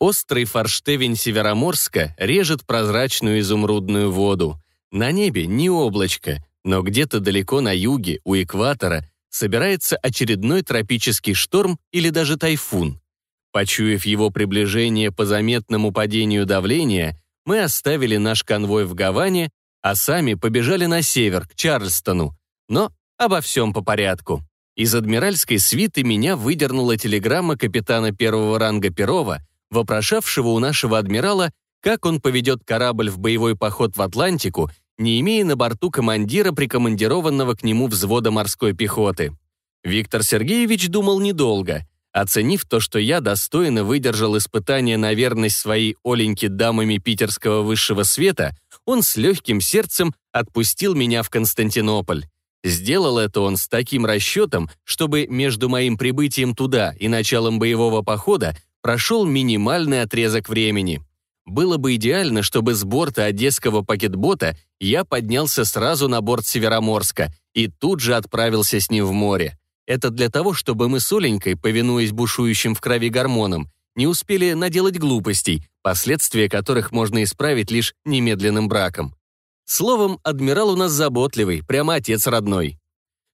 Острый форштевень Североморска режет прозрачную изумрудную воду. На небе ни облачко, но где-то далеко на юге, у экватора, собирается очередной тропический шторм или даже тайфун. Почуяв его приближение по заметному падению давления, мы оставили наш конвой в Гаване, а сами побежали на север, к Чарльстону. Но обо всем по порядку. Из адмиральской свиты меня выдернула телеграмма капитана первого ранга Перова, вопрошавшего у нашего адмирала, как он поведет корабль в боевой поход в Атлантику не имея на борту командира, прикомандированного к нему взвода морской пехоты. Виктор Сергеевич думал недолго. Оценив то, что я достойно выдержал испытание на верность своей Оленьке дамами питерского высшего света, он с легким сердцем отпустил меня в Константинополь. Сделал это он с таким расчетом, чтобы между моим прибытием туда и началом боевого похода прошел минимальный отрезок времени. Было бы идеально, чтобы с борта одесского пакетбота я поднялся сразу на борт Североморска и тут же отправился с ним в море. Это для того, чтобы мы с Оленькой, повинуясь бушующим в крови гормонам, не успели наделать глупостей, последствия которых можно исправить лишь немедленным браком. Словом, адмирал у нас заботливый, прямо отец родной.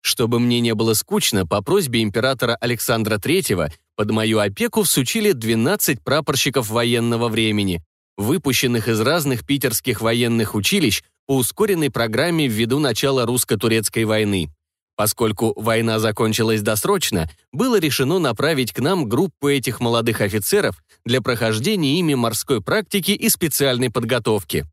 Чтобы мне не было скучно, по просьбе императора Александра III под мою опеку всучили 12 прапорщиков военного времени, выпущенных из разных питерских военных училищ по ускоренной программе ввиду начала русско-турецкой войны. Поскольку война закончилась досрочно, было решено направить к нам группу этих молодых офицеров для прохождения ими морской практики и специальной подготовки.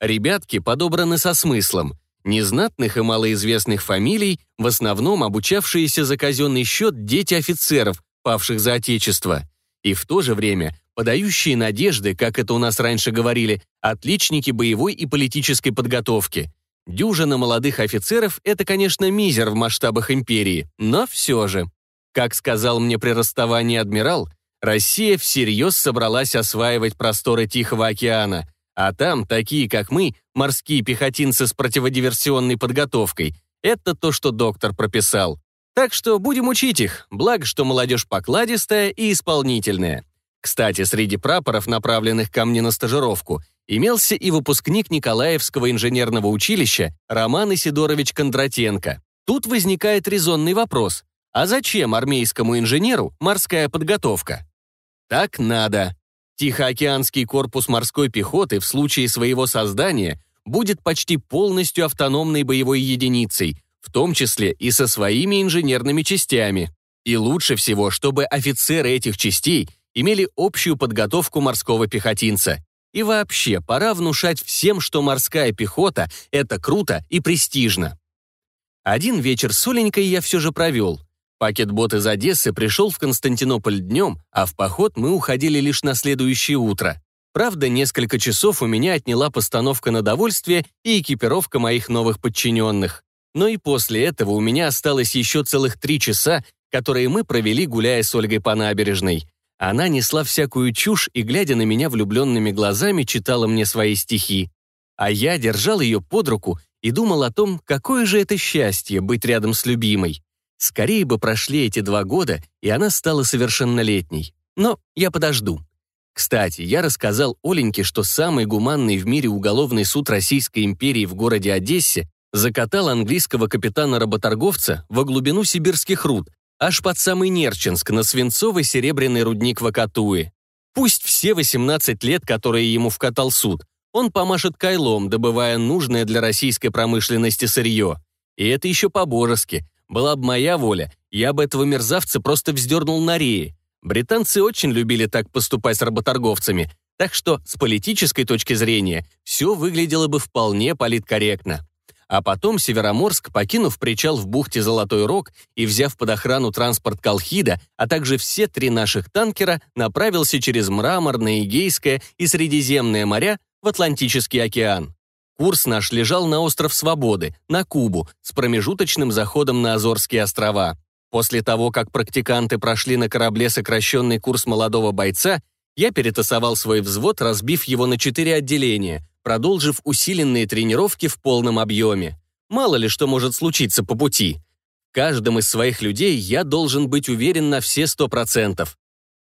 Ребятки подобраны со смыслом. Незнатных и малоизвестных фамилий, в основном обучавшиеся за казенный счет дети офицеров, павших за Отечество. И в то же время подающие надежды, как это у нас раньше говорили, отличники боевой и политической подготовки. Дюжина молодых офицеров — это, конечно, мизер в масштабах империи, но все же. Как сказал мне при расставании адмирал, Россия всерьез собралась осваивать просторы Тихого океана, а там такие, как мы, морские пехотинцы с противодиверсионной подготовкой, это то, что доктор прописал. Так что будем учить их, благо, что молодежь покладистая и исполнительная. Кстати, среди прапоров, направленных ко мне на стажировку, имелся и выпускник Николаевского инженерного училища Роман Исидорович Кондратенко. Тут возникает резонный вопрос. А зачем армейскому инженеру морская подготовка? Так надо. Тихоокеанский корпус морской пехоты в случае своего создания будет почти полностью автономной боевой единицей, в том числе и со своими инженерными частями. И лучше всего, чтобы офицеры этих частей – имели общую подготовку морского пехотинца. И вообще, пора внушать всем, что морская пехота — это круто и престижно. Один вечер с Оленькой я все же провел. Пакетбот из Одессы пришел в Константинополь днем, а в поход мы уходили лишь на следующее утро. Правда, несколько часов у меня отняла постановка на довольствие и экипировка моих новых подчиненных. Но и после этого у меня осталось еще целых три часа, которые мы провели, гуляя с Ольгой по набережной. Она несла всякую чушь и, глядя на меня влюбленными глазами, читала мне свои стихи. А я держал ее под руку и думал о том, какое же это счастье быть рядом с любимой. Скорее бы прошли эти два года, и она стала совершеннолетней. Но я подожду. Кстати, я рассказал Оленьке, что самый гуманный в мире уголовный суд Российской империи в городе Одессе закатал английского капитана-работорговца во глубину сибирских руд, аж под самый Нерчинск, на свинцовый серебряный рудник Вакатуи. Пусть все 18 лет, которые ему вкатал суд, он помашет кайлом, добывая нужное для российской промышленности сырье. И это еще по-божески. Была бы моя воля, я бы этого мерзавца просто вздернул на реи. Британцы очень любили так поступать с работорговцами, так что с политической точки зрения все выглядело бы вполне политкорректно. А потом Североморск, покинув причал в бухте Золотой Рог и взяв под охрану транспорт Колхида, а также все три наших танкера, направился через Мраморное, Эгейское и Средиземное моря в Атлантический океан. Курс наш лежал на остров Свободы, на Кубу, с промежуточным заходом на Азорские острова. После того, как практиканты прошли на корабле сокращенный курс молодого бойца, я перетасовал свой взвод, разбив его на четыре отделения – продолжив усиленные тренировки в полном объеме. Мало ли что может случиться по пути. Каждым из своих людей я должен быть уверен на все сто процентов.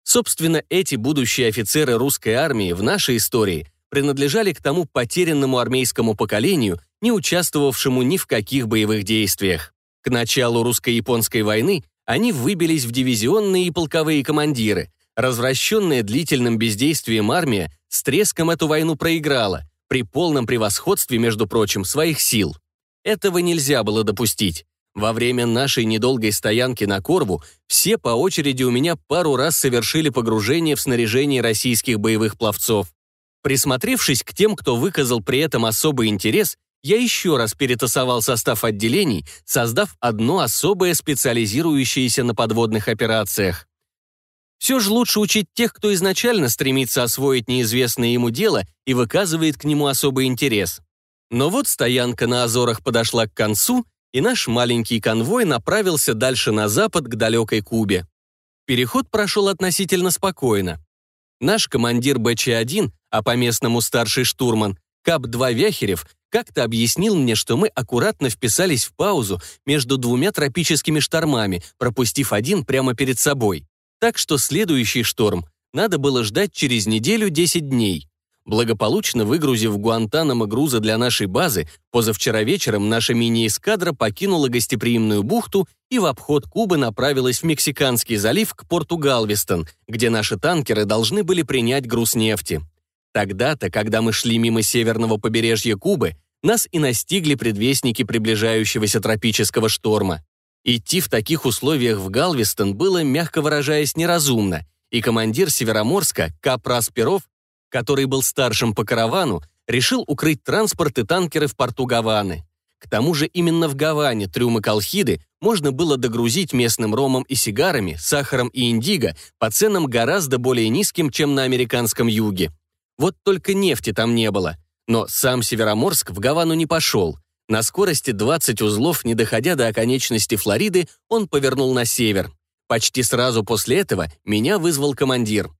Собственно, эти будущие офицеры русской армии в нашей истории принадлежали к тому потерянному армейскому поколению, не участвовавшему ни в каких боевых действиях. К началу русско-японской войны они выбились в дивизионные и полковые командиры. Развращенная длительным бездействием армия с треском эту войну проиграла, при полном превосходстве, между прочим, своих сил. Этого нельзя было допустить. Во время нашей недолгой стоянки на Корву все по очереди у меня пару раз совершили погружение в снаряжение российских боевых пловцов. Присмотревшись к тем, кто выказал при этом особый интерес, я еще раз перетасовал состав отделений, создав одно особое специализирующееся на подводных операциях. Все же лучше учить тех, кто изначально стремится освоить неизвестное ему дело и выказывает к нему особый интерес. Но вот стоянка на Азорах подошла к концу, и наш маленький конвой направился дальше на запад к далекой Кубе. Переход прошел относительно спокойно. Наш командир БЧ-1, а по-местному старший штурман, КАП-2 Вяхерев, как-то объяснил мне, что мы аккуратно вписались в паузу между двумя тропическими штормами, пропустив один прямо перед собой. Так что следующий шторм надо было ждать через неделю 10 дней. Благополучно выгрузив Гуантанамо грузы для нашей базы, позавчера вечером наша мини-эскадра покинула гостеприимную бухту и в обход Кубы направилась в Мексиканский залив к порту Галвестон, где наши танкеры должны были принять груз нефти. Тогда-то, когда мы шли мимо северного побережья Кубы, нас и настигли предвестники приближающегося тропического шторма. Идти в таких условиях в Галвестон было, мягко выражаясь, неразумно, и командир Североморска, Капрас Перов, который был старшим по каравану, решил укрыть транспорт и танкеры в порту Гаваны. К тому же именно в Гаване трюмы Колхиды можно было догрузить местным ромом и сигарами, сахаром и индиго по ценам гораздо более низким, чем на американском юге. Вот только нефти там не было. Но сам Североморск в Гавану не пошел. На скорости 20 узлов, не доходя до оконечности Флориды, он повернул на север. Почти сразу после этого меня вызвал командир.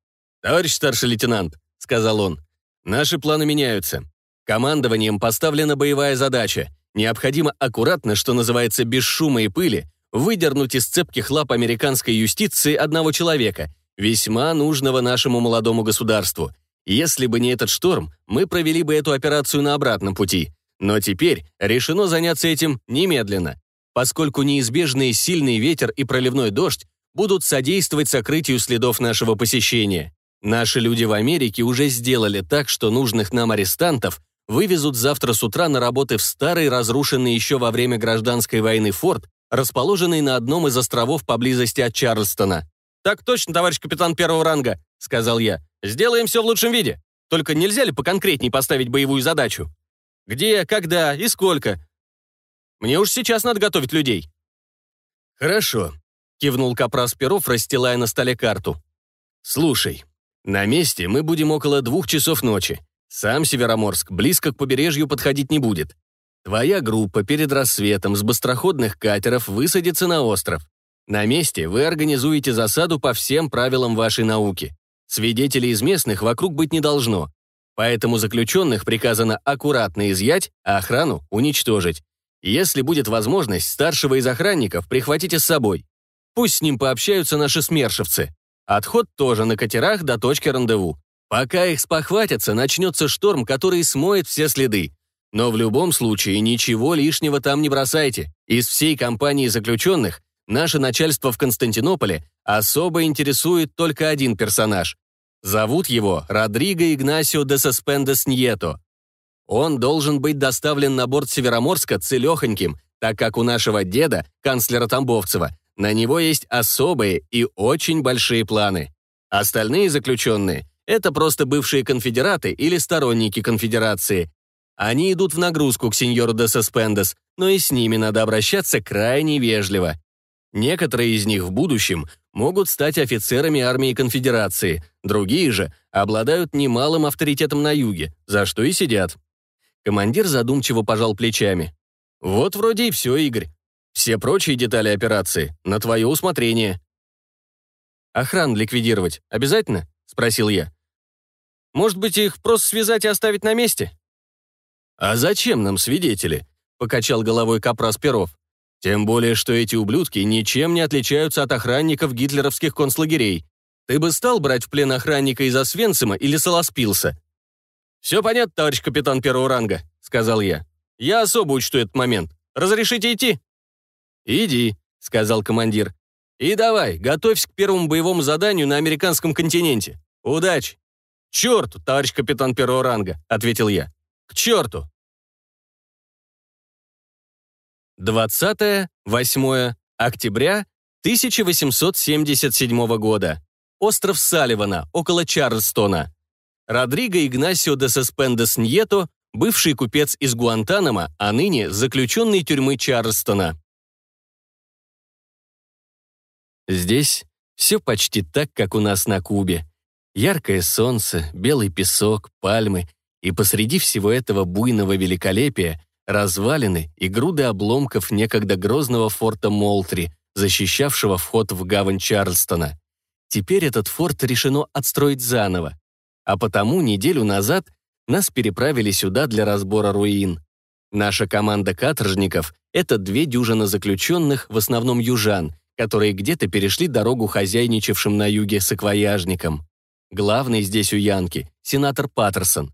«Товарищ старший лейтенант», — сказал он, — «наши планы меняются. Командованием поставлена боевая задача. Необходимо аккуратно, что называется, без шума и пыли, выдернуть из цепких лап американской юстиции одного человека, весьма нужного нашему молодому государству. Если бы не этот шторм, мы провели бы эту операцию на обратном пути. Но теперь решено заняться этим немедленно, поскольку неизбежный сильный ветер и проливной дождь будут содействовать сокрытию следов нашего посещения. Наши люди в Америке уже сделали так, что нужных нам арестантов вывезут завтра с утра на работы в старый, разрушенный еще во время гражданской войны форт, расположенный на одном из островов поблизости от Чарльстона. «Так точно, товарищ капитан первого ранга», — сказал я. «Сделаем все в лучшем виде. Только нельзя ли поконкретней поставить боевую задачу? Где, когда и сколько? Мне уж сейчас надо готовить людей». «Хорошо», кивнул Капрас Перов, расстилая на столе карту. «Слушай, на месте мы будем около двух часов ночи. Сам Североморск близко к побережью подходить не будет. Твоя группа перед рассветом с быстроходных катеров высадится на остров. На месте вы организуете засаду по всем правилам вашей науки. Свидетелей из местных вокруг быть не должно. Поэтому заключенных приказано аккуратно изъять, а охрану уничтожить. Если будет возможность, старшего из охранников прихватите с собой. Пусть с ним пообщаются наши смершевцы. Отход тоже на катерах до точки рандеву. Пока их спохватятся, начнется шторм, который смоет все следы. Но в любом случае ничего лишнего там не бросайте. Из всей компании заключенных наше начальство в Константинополе особо интересует только один персонаж. Зовут его Родриго Игнасио де Соспендес Ньето. Он должен быть доставлен на борт Североморска целехоньким, так как у нашего деда, канцлера Тамбовцева, на него есть особые и очень большие планы. Остальные заключенные — это просто бывшие конфедераты или сторонники конфедерации. Они идут в нагрузку к сеньору де Соспендес, но и с ними надо обращаться крайне вежливо. Некоторые из них в будущем могут стать офицерами армии конфедерации, другие же обладают немалым авторитетом на юге, за что и сидят. Командир задумчиво пожал плечами. «Вот вроде и все, Игорь. Все прочие детали операции на твое усмотрение». «Охрану ликвидировать обязательно?» — спросил я. «Может быть, их просто связать и оставить на месте?» «А зачем нам свидетели?» — покачал головой Капрас Перов. «Тем более, что эти ублюдки ничем не отличаются от охранников гитлеровских концлагерей. Ты бы стал брать в плен охранника из Освенцима или Солоспилса?» «Все понятно, товарищ капитан первого ранга», — сказал я. «Я особо учту этот момент. Разрешите идти?» «Иди», — сказал командир. «И давай, готовься к первому боевому заданию на американском континенте. Удачи!» «Черту, товарищ капитан первого ранга», — ответил я. «К черту!» 20-8 октября 1877 года. Остров Салливана, около Чарльстона. Родриго Игнасио де Сеспендес Ньето, бывший купец из Гуантанамо, а ныне заключенный тюрьмы Чарльстона. Здесь все почти так, как у нас на Кубе. Яркое солнце, белый песок, пальмы, и посреди всего этого буйного великолепия развалины и груды обломков некогда грозного форта Молтри, защищавшего вход в гавань Чарльстона. Теперь этот форт решено отстроить заново, а потому неделю назад нас переправили сюда для разбора руин. Наша команда каторжников — это две дюжины заключенных, в основном южан, которые где-то перешли дорогу хозяйничавшим на юге саквояжникам. Главный здесь у Янки — сенатор Паттерсон.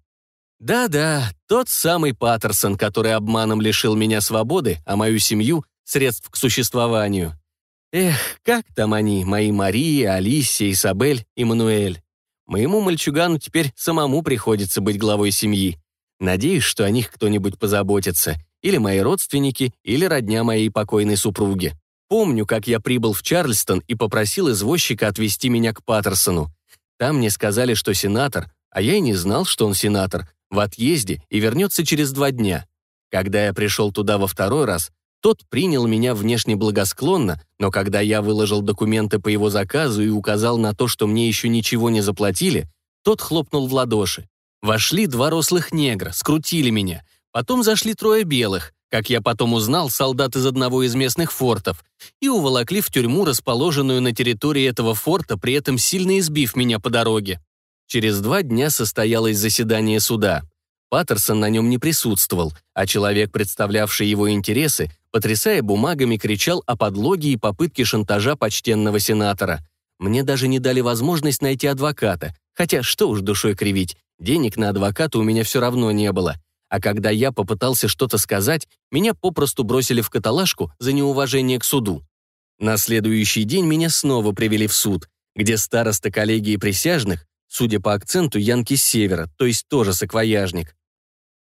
Да-да, тот самый Паттерсон, который обманом лишил меня свободы, а мою семью — средств к существованию. Эх, как там они, мои Мария, Алисия, Изабель и. Моему мальчугану теперь самому приходится быть главой семьи. Надеюсь, что о них кто-нибудь позаботится. Или мои родственники, или родня моей покойной супруги. Помню, как я прибыл в Чарльстон и попросил извозчика отвезти меня к Паттерсону. Там мне сказали, что сенатор, а я и не знал, что он сенатор, в отъезде и вернется через два дня. Когда я пришел туда во второй раз, тот принял меня внешне благосклонно, но когда я выложил документы по его заказу и указал на то, что мне еще ничего не заплатили, тот хлопнул в ладоши. Вошли два рослых негра, скрутили меня. Потом зашли трое белых, как я потом узнал, солдат из одного из местных фортов, и уволокли в тюрьму, расположенную на территории этого форта, при этом сильно избив меня по дороге. Через два дня состоялось заседание суда. Паттерсон на нем не присутствовал, а человек, представлявший его интересы, потрясая бумагами, кричал о подлоге и попытке шантажа почтенного сенатора. Мне даже не дали возможность найти адвоката, хотя что уж душой кривить, денег на адвоката у меня все равно не было. А когда я попытался что-то сказать, меня попросту бросили в каталажку за неуважение к суду. На следующий день меня снова привели в суд, где староста коллегии присяжных судя по акценту, янки с севера, то есть тоже саквояжник.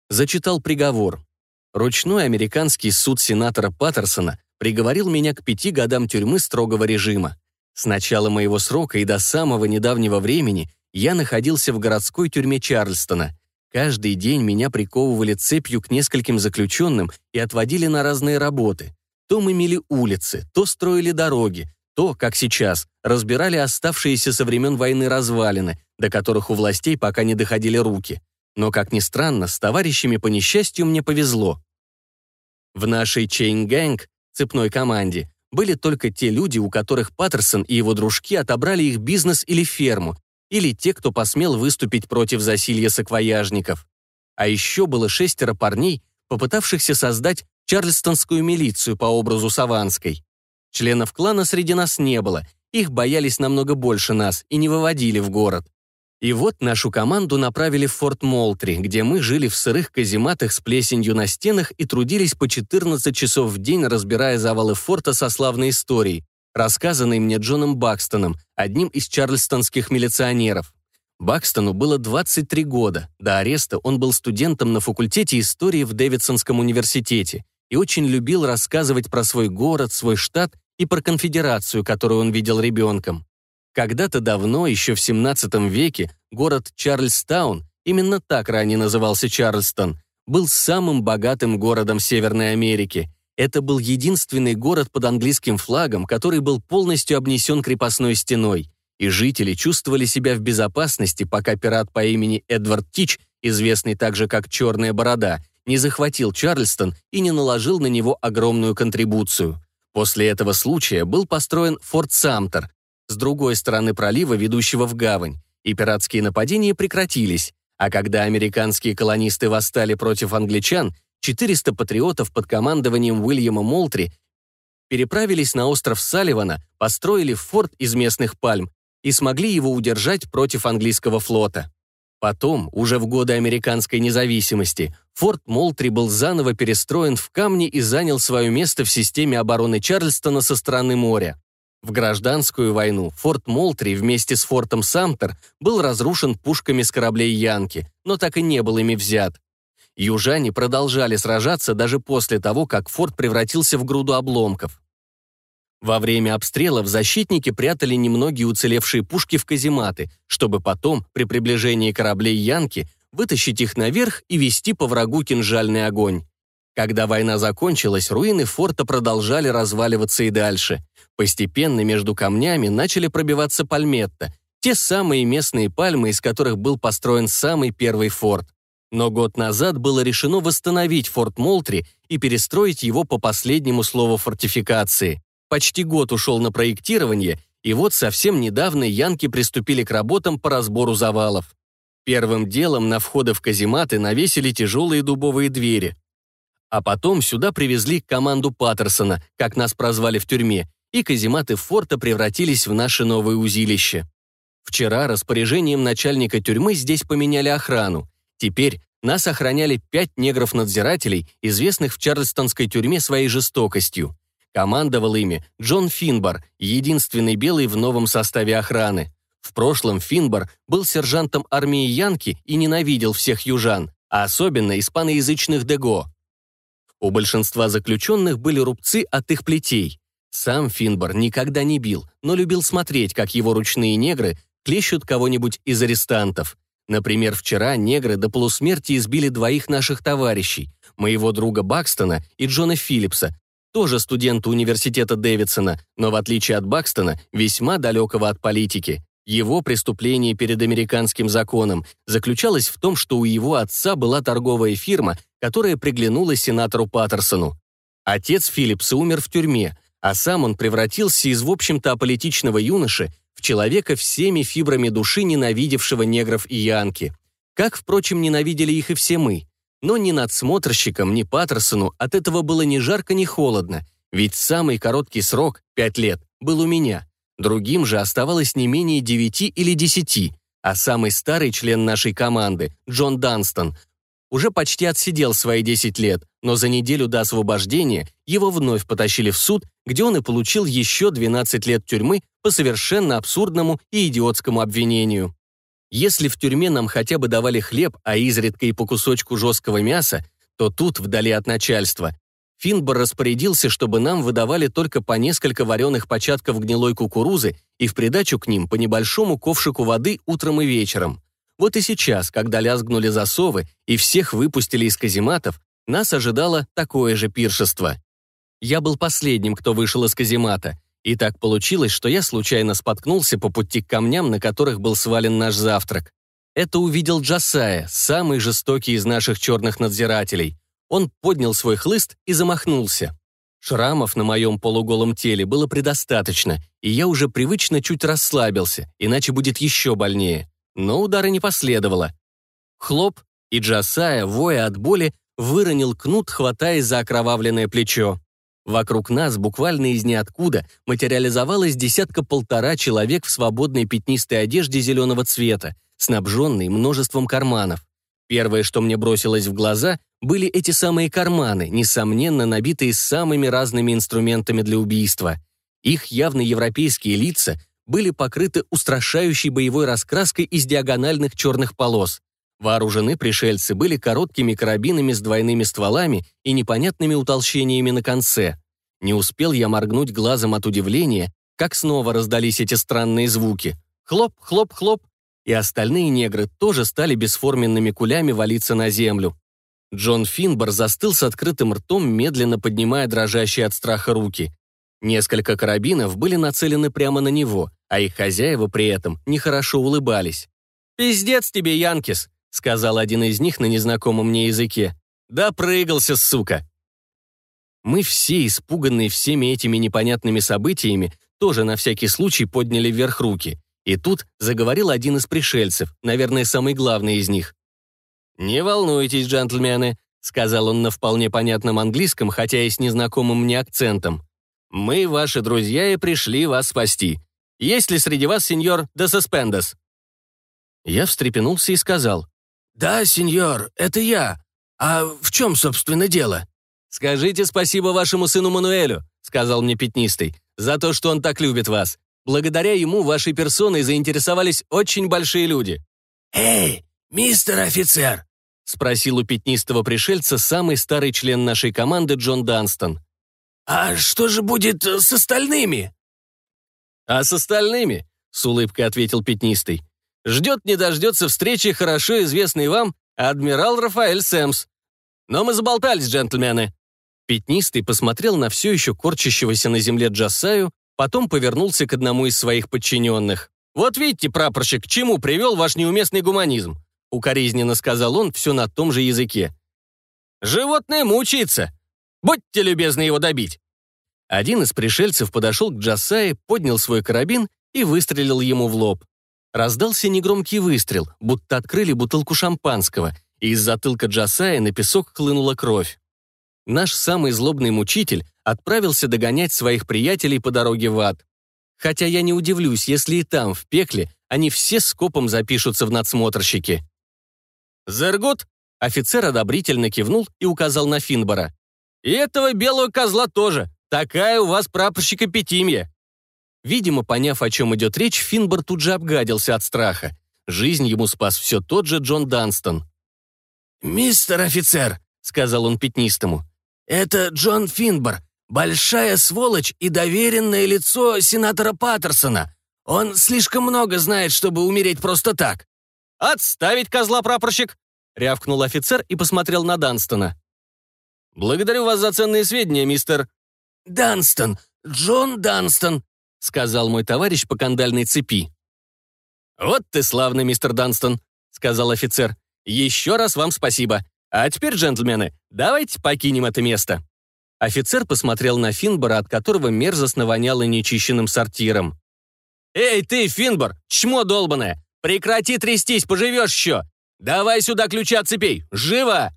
Зачитал приговор. Ручной американский суд сенатора Паттерсона приговорил меня к пяти годам тюрьмы строгого режима. С начала моего срока и до самого недавнего времени я находился в городской тюрьме Чарльстона. Каждый день меня приковывали цепью к нескольким заключенным и отводили на разные работы. То мы мели улицы, то строили дороги, то, как сейчас, разбирали оставшиеся со времен войны развалины, до которых у властей пока не доходили руки. Но, как ни странно, с товарищами по несчастью мне повезло. В нашей чейн-гэнг, цепной команде, были только те люди, у которых Паттерсон и его дружки отобрали их бизнес или ферму, или те, кто посмел выступить против засилья саквояжников. А еще было шестеро парней, попытавшихся создать чарльстонскую милицию по образу Саванской. Членов клана среди нас не было, их боялись намного больше нас и не выводили в город. И вот нашу команду направили в Форт Молтри, где мы жили в сырых казематах с плесенью на стенах и трудились по 14 часов в день, разбирая завалы форта со славной историей, рассказанной мне Джоном Бакстоном, одним из чарльстонских милиционеров. Бакстону было 23 года. До ареста он был студентом на факультете истории в Дэвидсонском университете и очень любил рассказывать про свой город, свой штат и про конфедерацию, которую он видел ребенком. Когда-то давно, еще в 17 веке, город Чарльстаун, именно так ранее назывался Чарльстон, был самым богатым городом Северной Америки. Это был единственный город под английским флагом, который был полностью обнесен крепостной стеной. И жители чувствовали себя в безопасности, пока пират по имени Эдвард Тич, известный также как «Черная борода», не захватил Чарльстон и не наложил на него огромную контрибуцию. После этого случая был построен Форт Самтер с другой стороны пролива, ведущего в гавань, и пиратские нападения прекратились, а когда американские колонисты восстали против англичан, 400 патриотов под командованием Уильяма Молтри переправились на остров Салливана, построили форт из местных пальм и смогли его удержать против английского флота. Потом, уже в годы американской независимости, форт Молтри был заново перестроен в камни и занял свое место в системе обороны Чарльстона со стороны моря. В гражданскую войну форт Молтри вместе с фортом Самтер был разрушен пушками с кораблей Янки, но так и не был ими взят. Южане продолжали сражаться даже после того, как форт превратился в груду обломков. Во время обстрелов защитники прятали немногие уцелевшие пушки в казематы, чтобы потом, при приближении кораблей Янки, вытащить их наверх и вести по врагу кинжальный огонь. Когда война закончилась, руины форта продолжали разваливаться и дальше. Постепенно между камнями начали пробиваться пальметта, те самые местные пальмы, из которых был построен самый первый форт. Но год назад было решено восстановить форт Молтри и перестроить его по последнему слову фортификации. Почти год ушел на проектирование, и вот совсем недавно янки приступили к работам по разбору завалов. Первым делом на входы в казематы навесили тяжелые дубовые двери. А потом сюда привезли команду Паттерсона, как нас прозвали в тюрьме, и казематы форта превратились в наше новое узилище. Вчера распоряжением начальника тюрьмы здесь поменяли охрану. Теперь нас охраняли пять негров-надзирателей, известных в Чарльстонской тюрьме своей жестокостью. Командовал ими Джон Финбар, единственный белый в новом составе охраны. В прошлом Финбар был сержантом армии Янки и ненавидел всех южан, а особенно испаноязычных Дего. У большинства заключенных были рубцы от их плетей. Сам Финбар никогда не бил, но любил смотреть, как его ручные негры клещут кого-нибудь из арестантов. Например, вчера негры до полусмерти избили двоих наших товарищей, моего друга Бакстона и Джона Филлипса, тоже студента университета Дэвидсона, но в отличие от Бакстона, весьма далекого от политики. Его преступление перед американским законом заключалось в том, что у его отца была торговая фирма, которая приглянулась сенатору Паттерсону. Отец Филлипса умер в тюрьме, а сам он превратился из, в общем-то, аполитичного юноши в человека всеми фибрами души, ненавидевшего негров и янки. Как, впрочем, ненавидели их и все мы. Но ни надсмотрщикам, ни Паттерсону от этого было ни жарко, ни холодно, ведь самый короткий срок, пять лет, был у меня. Другим же оставалось не менее девяти или десяти, а самый старый член нашей команды, Джон Данстон, уже почти отсидел свои 10 лет, но за неделю до освобождения его вновь потащили в суд, где он и получил еще 12 лет тюрьмы по совершенно абсурдному и идиотскому обвинению. Если в тюрьме нам хотя бы давали хлеб, а изредка и по кусочку жесткого мяса, то тут, вдали от начальства, Финбор распорядился, чтобы нам выдавали только по несколько вареных початков гнилой кукурузы и в придачу к ним по небольшому ковшику воды утром и вечером. Вот и сейчас, когда лязгнули засовы и всех выпустили из казематов, нас ожидало такое же пиршество. Я был последним, кто вышел из каземата, и так получилось, что я случайно споткнулся по пути к камням, на которых был свален наш завтрак. Это увидел Джасая, самый жестокий из наших черных надзирателей. Он поднял свой хлыст и замахнулся. Шрамов на моем полуголом теле было предостаточно, и я уже привычно чуть расслабился, иначе будет еще больнее но удара не последовало. Хлоп, и Джасая, воя от боли, выронил кнут, хватаясь за окровавленное плечо. Вокруг нас, буквально из ниоткуда, материализовалось десятка-полтора человек в свободной пятнистой одежде зеленого цвета, снабженной множеством карманов. Первое, что мне бросилось в глаза, были эти самые карманы, несомненно набитые самыми разными инструментами для убийства. Их явно европейские лица были покрыты устрашающей боевой раскраской из диагональных черных полос. Вооружены пришельцы были короткими карабинами с двойными стволами и непонятными утолщениями на конце. Не успел я моргнуть глазом от удивления, как снова раздались эти странные звуки. Хлоп, хлоп, хлоп. И остальные негры тоже стали бесформенными кулями валиться на землю. Джон Финбар застыл с открытым ртом, медленно поднимая дрожащие от страха руки. Несколько карабинов были нацелены прямо на него, а их хозяева при этом нехорошо улыбались. «Пиздец тебе, Янкис!» — сказал один из них на незнакомом мне языке. «Допрыгался, сука!» Мы все, испуганные всеми этими непонятными событиями, тоже на всякий случай подняли вверх руки. И тут заговорил один из пришельцев, наверное, самый главный из них. «Не волнуйтесь, джентльмены», — сказал он на вполне понятном английском, хотя и с незнакомым мне акцентом. «Мы, ваши друзья, и пришли вас спасти. Есть ли среди вас сеньор де Сеспендес?» Я встрепенулся и сказал. «Да, сеньор, это я. А в чем, собственно, дело?» «Скажите спасибо вашему сыну Мануэлю», — сказал мне Пятнистый, «за то, что он так любит вас. Благодаря ему вашей персоной заинтересовались очень большие люди». «Эй, мистер офицер!» — спросил у пятнистого пришельца самый старый член нашей команды Джон Данстон. «А что же будет с остальными?» «А с остальными?» — с улыбкой ответил Пятнистый. «Ждет не дождется встречи хорошо известный вам адмирал Рафаэль Сэмс. Но мы заболтались, джентльмены». Пятнистый посмотрел на все еще корчащегося на земле Джасаю, потом повернулся к одному из своих подчиненных. «Вот видите, прапорщик, к чему привел ваш неуместный гуманизм?» Укоризненно сказал он все на том же языке. «Животное мучается. Будьте любезны его добить». Один из пришельцев подошел к Джасае, поднял свой карабин и выстрелил ему в лоб. Раздался негромкий выстрел, будто открыли бутылку шампанского, и из затылка Джасая на песок хлынула кровь. Наш самый злобный мучитель отправился догонять своих приятелей по дороге в ад. Хотя я не удивлюсь, если и там, в пекле, они все скопом запишутся в надсмотрщики. «Зергут?» Офицер одобрительно кивнул и указал на Финбора. «И этого белого козла тоже. Такая у вас прапорщик эпитимия». Видимо, поняв, о чем идет речь, Финбор тут же обгадился от страха. Жизнь ему спас все тот же Джон Данстон. «Мистер офицер», — сказал он пятнистому, — «это Джон Финбор, большая сволочь и доверенное лицо сенатора Паттерсона. Он слишком много знает, чтобы умереть просто так». «Отставить козла, прапорщик!» — рявкнул офицер и посмотрел на Данстона. «Благодарю вас за ценные сведения, мистер...» «Данстон! Джон Данстон!» — сказал мой товарищ по кандальной цепи. «Вот ты славный, мистер Данстон», — сказал офицер. «Еще раз вам спасибо. А теперь, джентльмены, давайте покинем это место». Офицер посмотрел на Финбора, от которого мерзостно воняло нечищенным сортиром. «Эй, ты, Финбор, чмо долбаное! Прекрати трястись, поживешь еще! Давай сюда ключи от цепей! Живо!»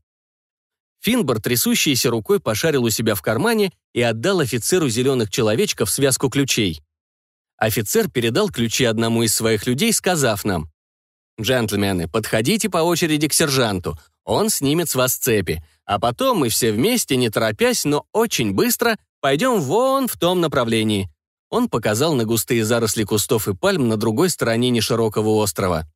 Финбор, трясущейся рукой, пошарил у себя в кармане и отдал офицеру зеленых человечков связку ключей. Офицер передал ключи одному из своих людей, сказав нам, «Джентльмены, подходите по очереди к сержанту, он снимет с вас цепи, а потом мы все вместе, не торопясь, но очень быстро, пойдем вон в том направлении. Он показал на густые заросли кустов и пальм на другой стороне неширокого острова.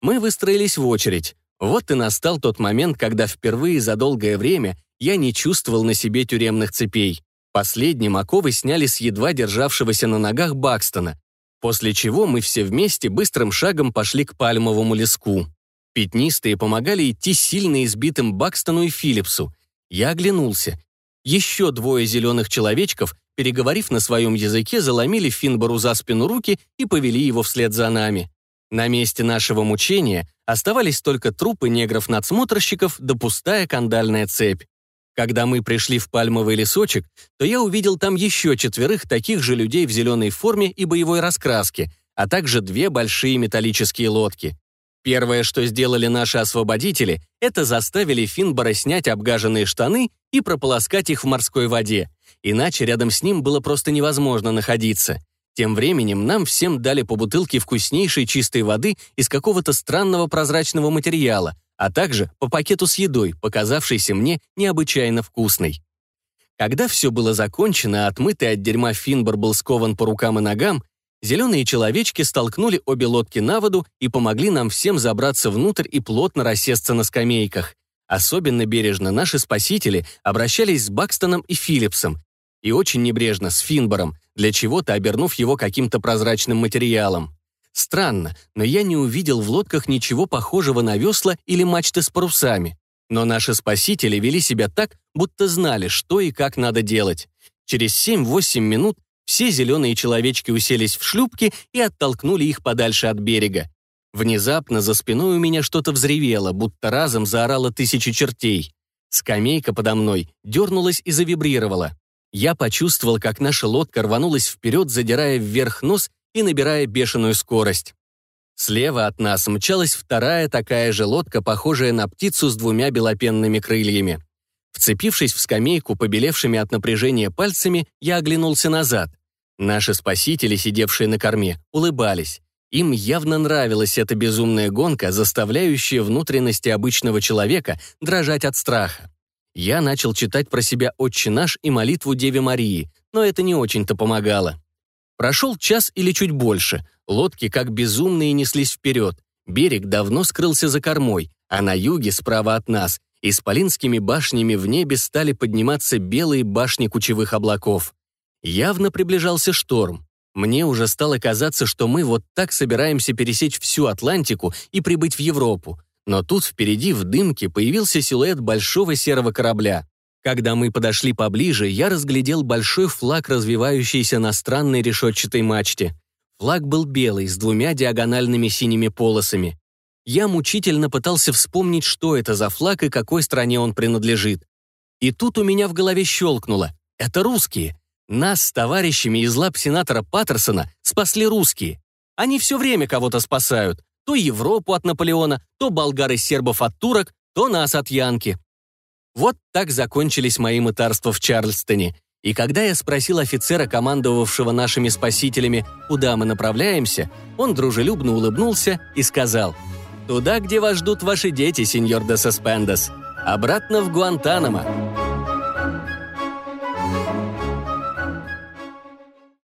Мы выстроились в очередь. Вот и настал тот момент, когда впервые за долгое время я не чувствовал на себе тюремных цепей. Последним оковы сняли с едва державшегося на ногах Бакстона, после чего мы все вместе быстрым шагом пошли к пальмовому леску. Пятнистые помогали идти сильно избитым Бакстону и Филлипсу. Я оглянулся. Еще двое зеленых человечков переговорив на своем языке, заломили Финбору за спину руки и повели его вслед за нами. На месте нашего мучения оставались только трупы негров-надсмотрщиков да пустая кандальная цепь. Когда мы пришли в пальмовый лесочек, то я увидел там еще четверых таких же людей в зеленой форме и боевой раскраске, а также две большие металлические лодки. Первое, что сделали наши освободители, это заставили Финбора снять обгаженные штаны и прополоскать их в морской воде. Иначе рядом с ним было просто невозможно находиться. Тем временем нам всем дали по бутылке вкуснейшей чистой воды из какого-то странного прозрачного материала, а также по пакету с едой, показавшейся мне необычайно вкусной. Когда все было закончено, отмытый от дерьма Финбор был скован по рукам и ногам, зеленые человечки столкнули обе лодки на воду и помогли нам всем забраться внутрь и плотно рассесться на скамейках. Особенно бережно наши спасители обращались с Бакстоном и Филлипсом, и очень небрежно с Финбором, для чего-то обернув его каким-то прозрачным материалом. Странно, но я не увидел в лодках ничего похожего на весла или мачты с парусами. Но наши спасители вели себя так, будто знали, что и как надо делать. Через 7-8 минут все зеленые человечки уселись в шлюпки и оттолкнули их подальше от берега. Внезапно за спиной у меня что-то взревело, будто разом заорало тысячи чертей. Скамейка подо мной дернулась и завибрировала. Я почувствовал, как наша лодка рванулась вперед, задирая вверх нос и набирая бешеную скорость. Слева от нас мчалась вторая такая же лодка, похожая на птицу с двумя белопенными крыльями. Вцепившись в скамейку, побелевшими от напряжения пальцами, я оглянулся назад. Наши спасители, сидевшие на корме, улыбались. Им явно нравилась эта безумная гонка, заставляющая внутренности обычного человека дрожать от страха. Я начал читать про себя «Отче наш» и молитву Деве Марии, но это не очень-то помогало. Прошел час или чуть больше, лодки как безумные неслись вперед. Берег давно скрылся за кормой, а на юге, справа от нас, исполинскими башнями в небе стали подниматься белые башни кучевых облаков. Явно приближался шторм. Мне уже стало казаться, что мы вот так собираемся пересечь всю Атлантику и прибыть в Европу. Но тут впереди в дымке появился силуэт большого серого корабля. Когда мы подошли поближе, я разглядел большой флаг, развивающийся на странной решетчатой мачте. Флаг был белый, с двумя диагональными синими полосами. Я мучительно пытался вспомнить, что это за флаг и какой стране он принадлежит. И тут у меня в голове щелкнуло. Это русские. Нас с товарищами из лап сенатора Паттерсона спасли русские. Они все время кого-то спасают. То Европу от Наполеона, то болгар и сербов от турок, то нас от Янки. Вот так закончились мои мытарства в Чарльстоне. И когда я спросил офицера, командовавшего нашими спасителями, куда мы направляемся, он дружелюбно улыбнулся и сказал, Туда, где вас ждут ваши дети, сеньор де Соспендес. Обратно в Гуантанамо.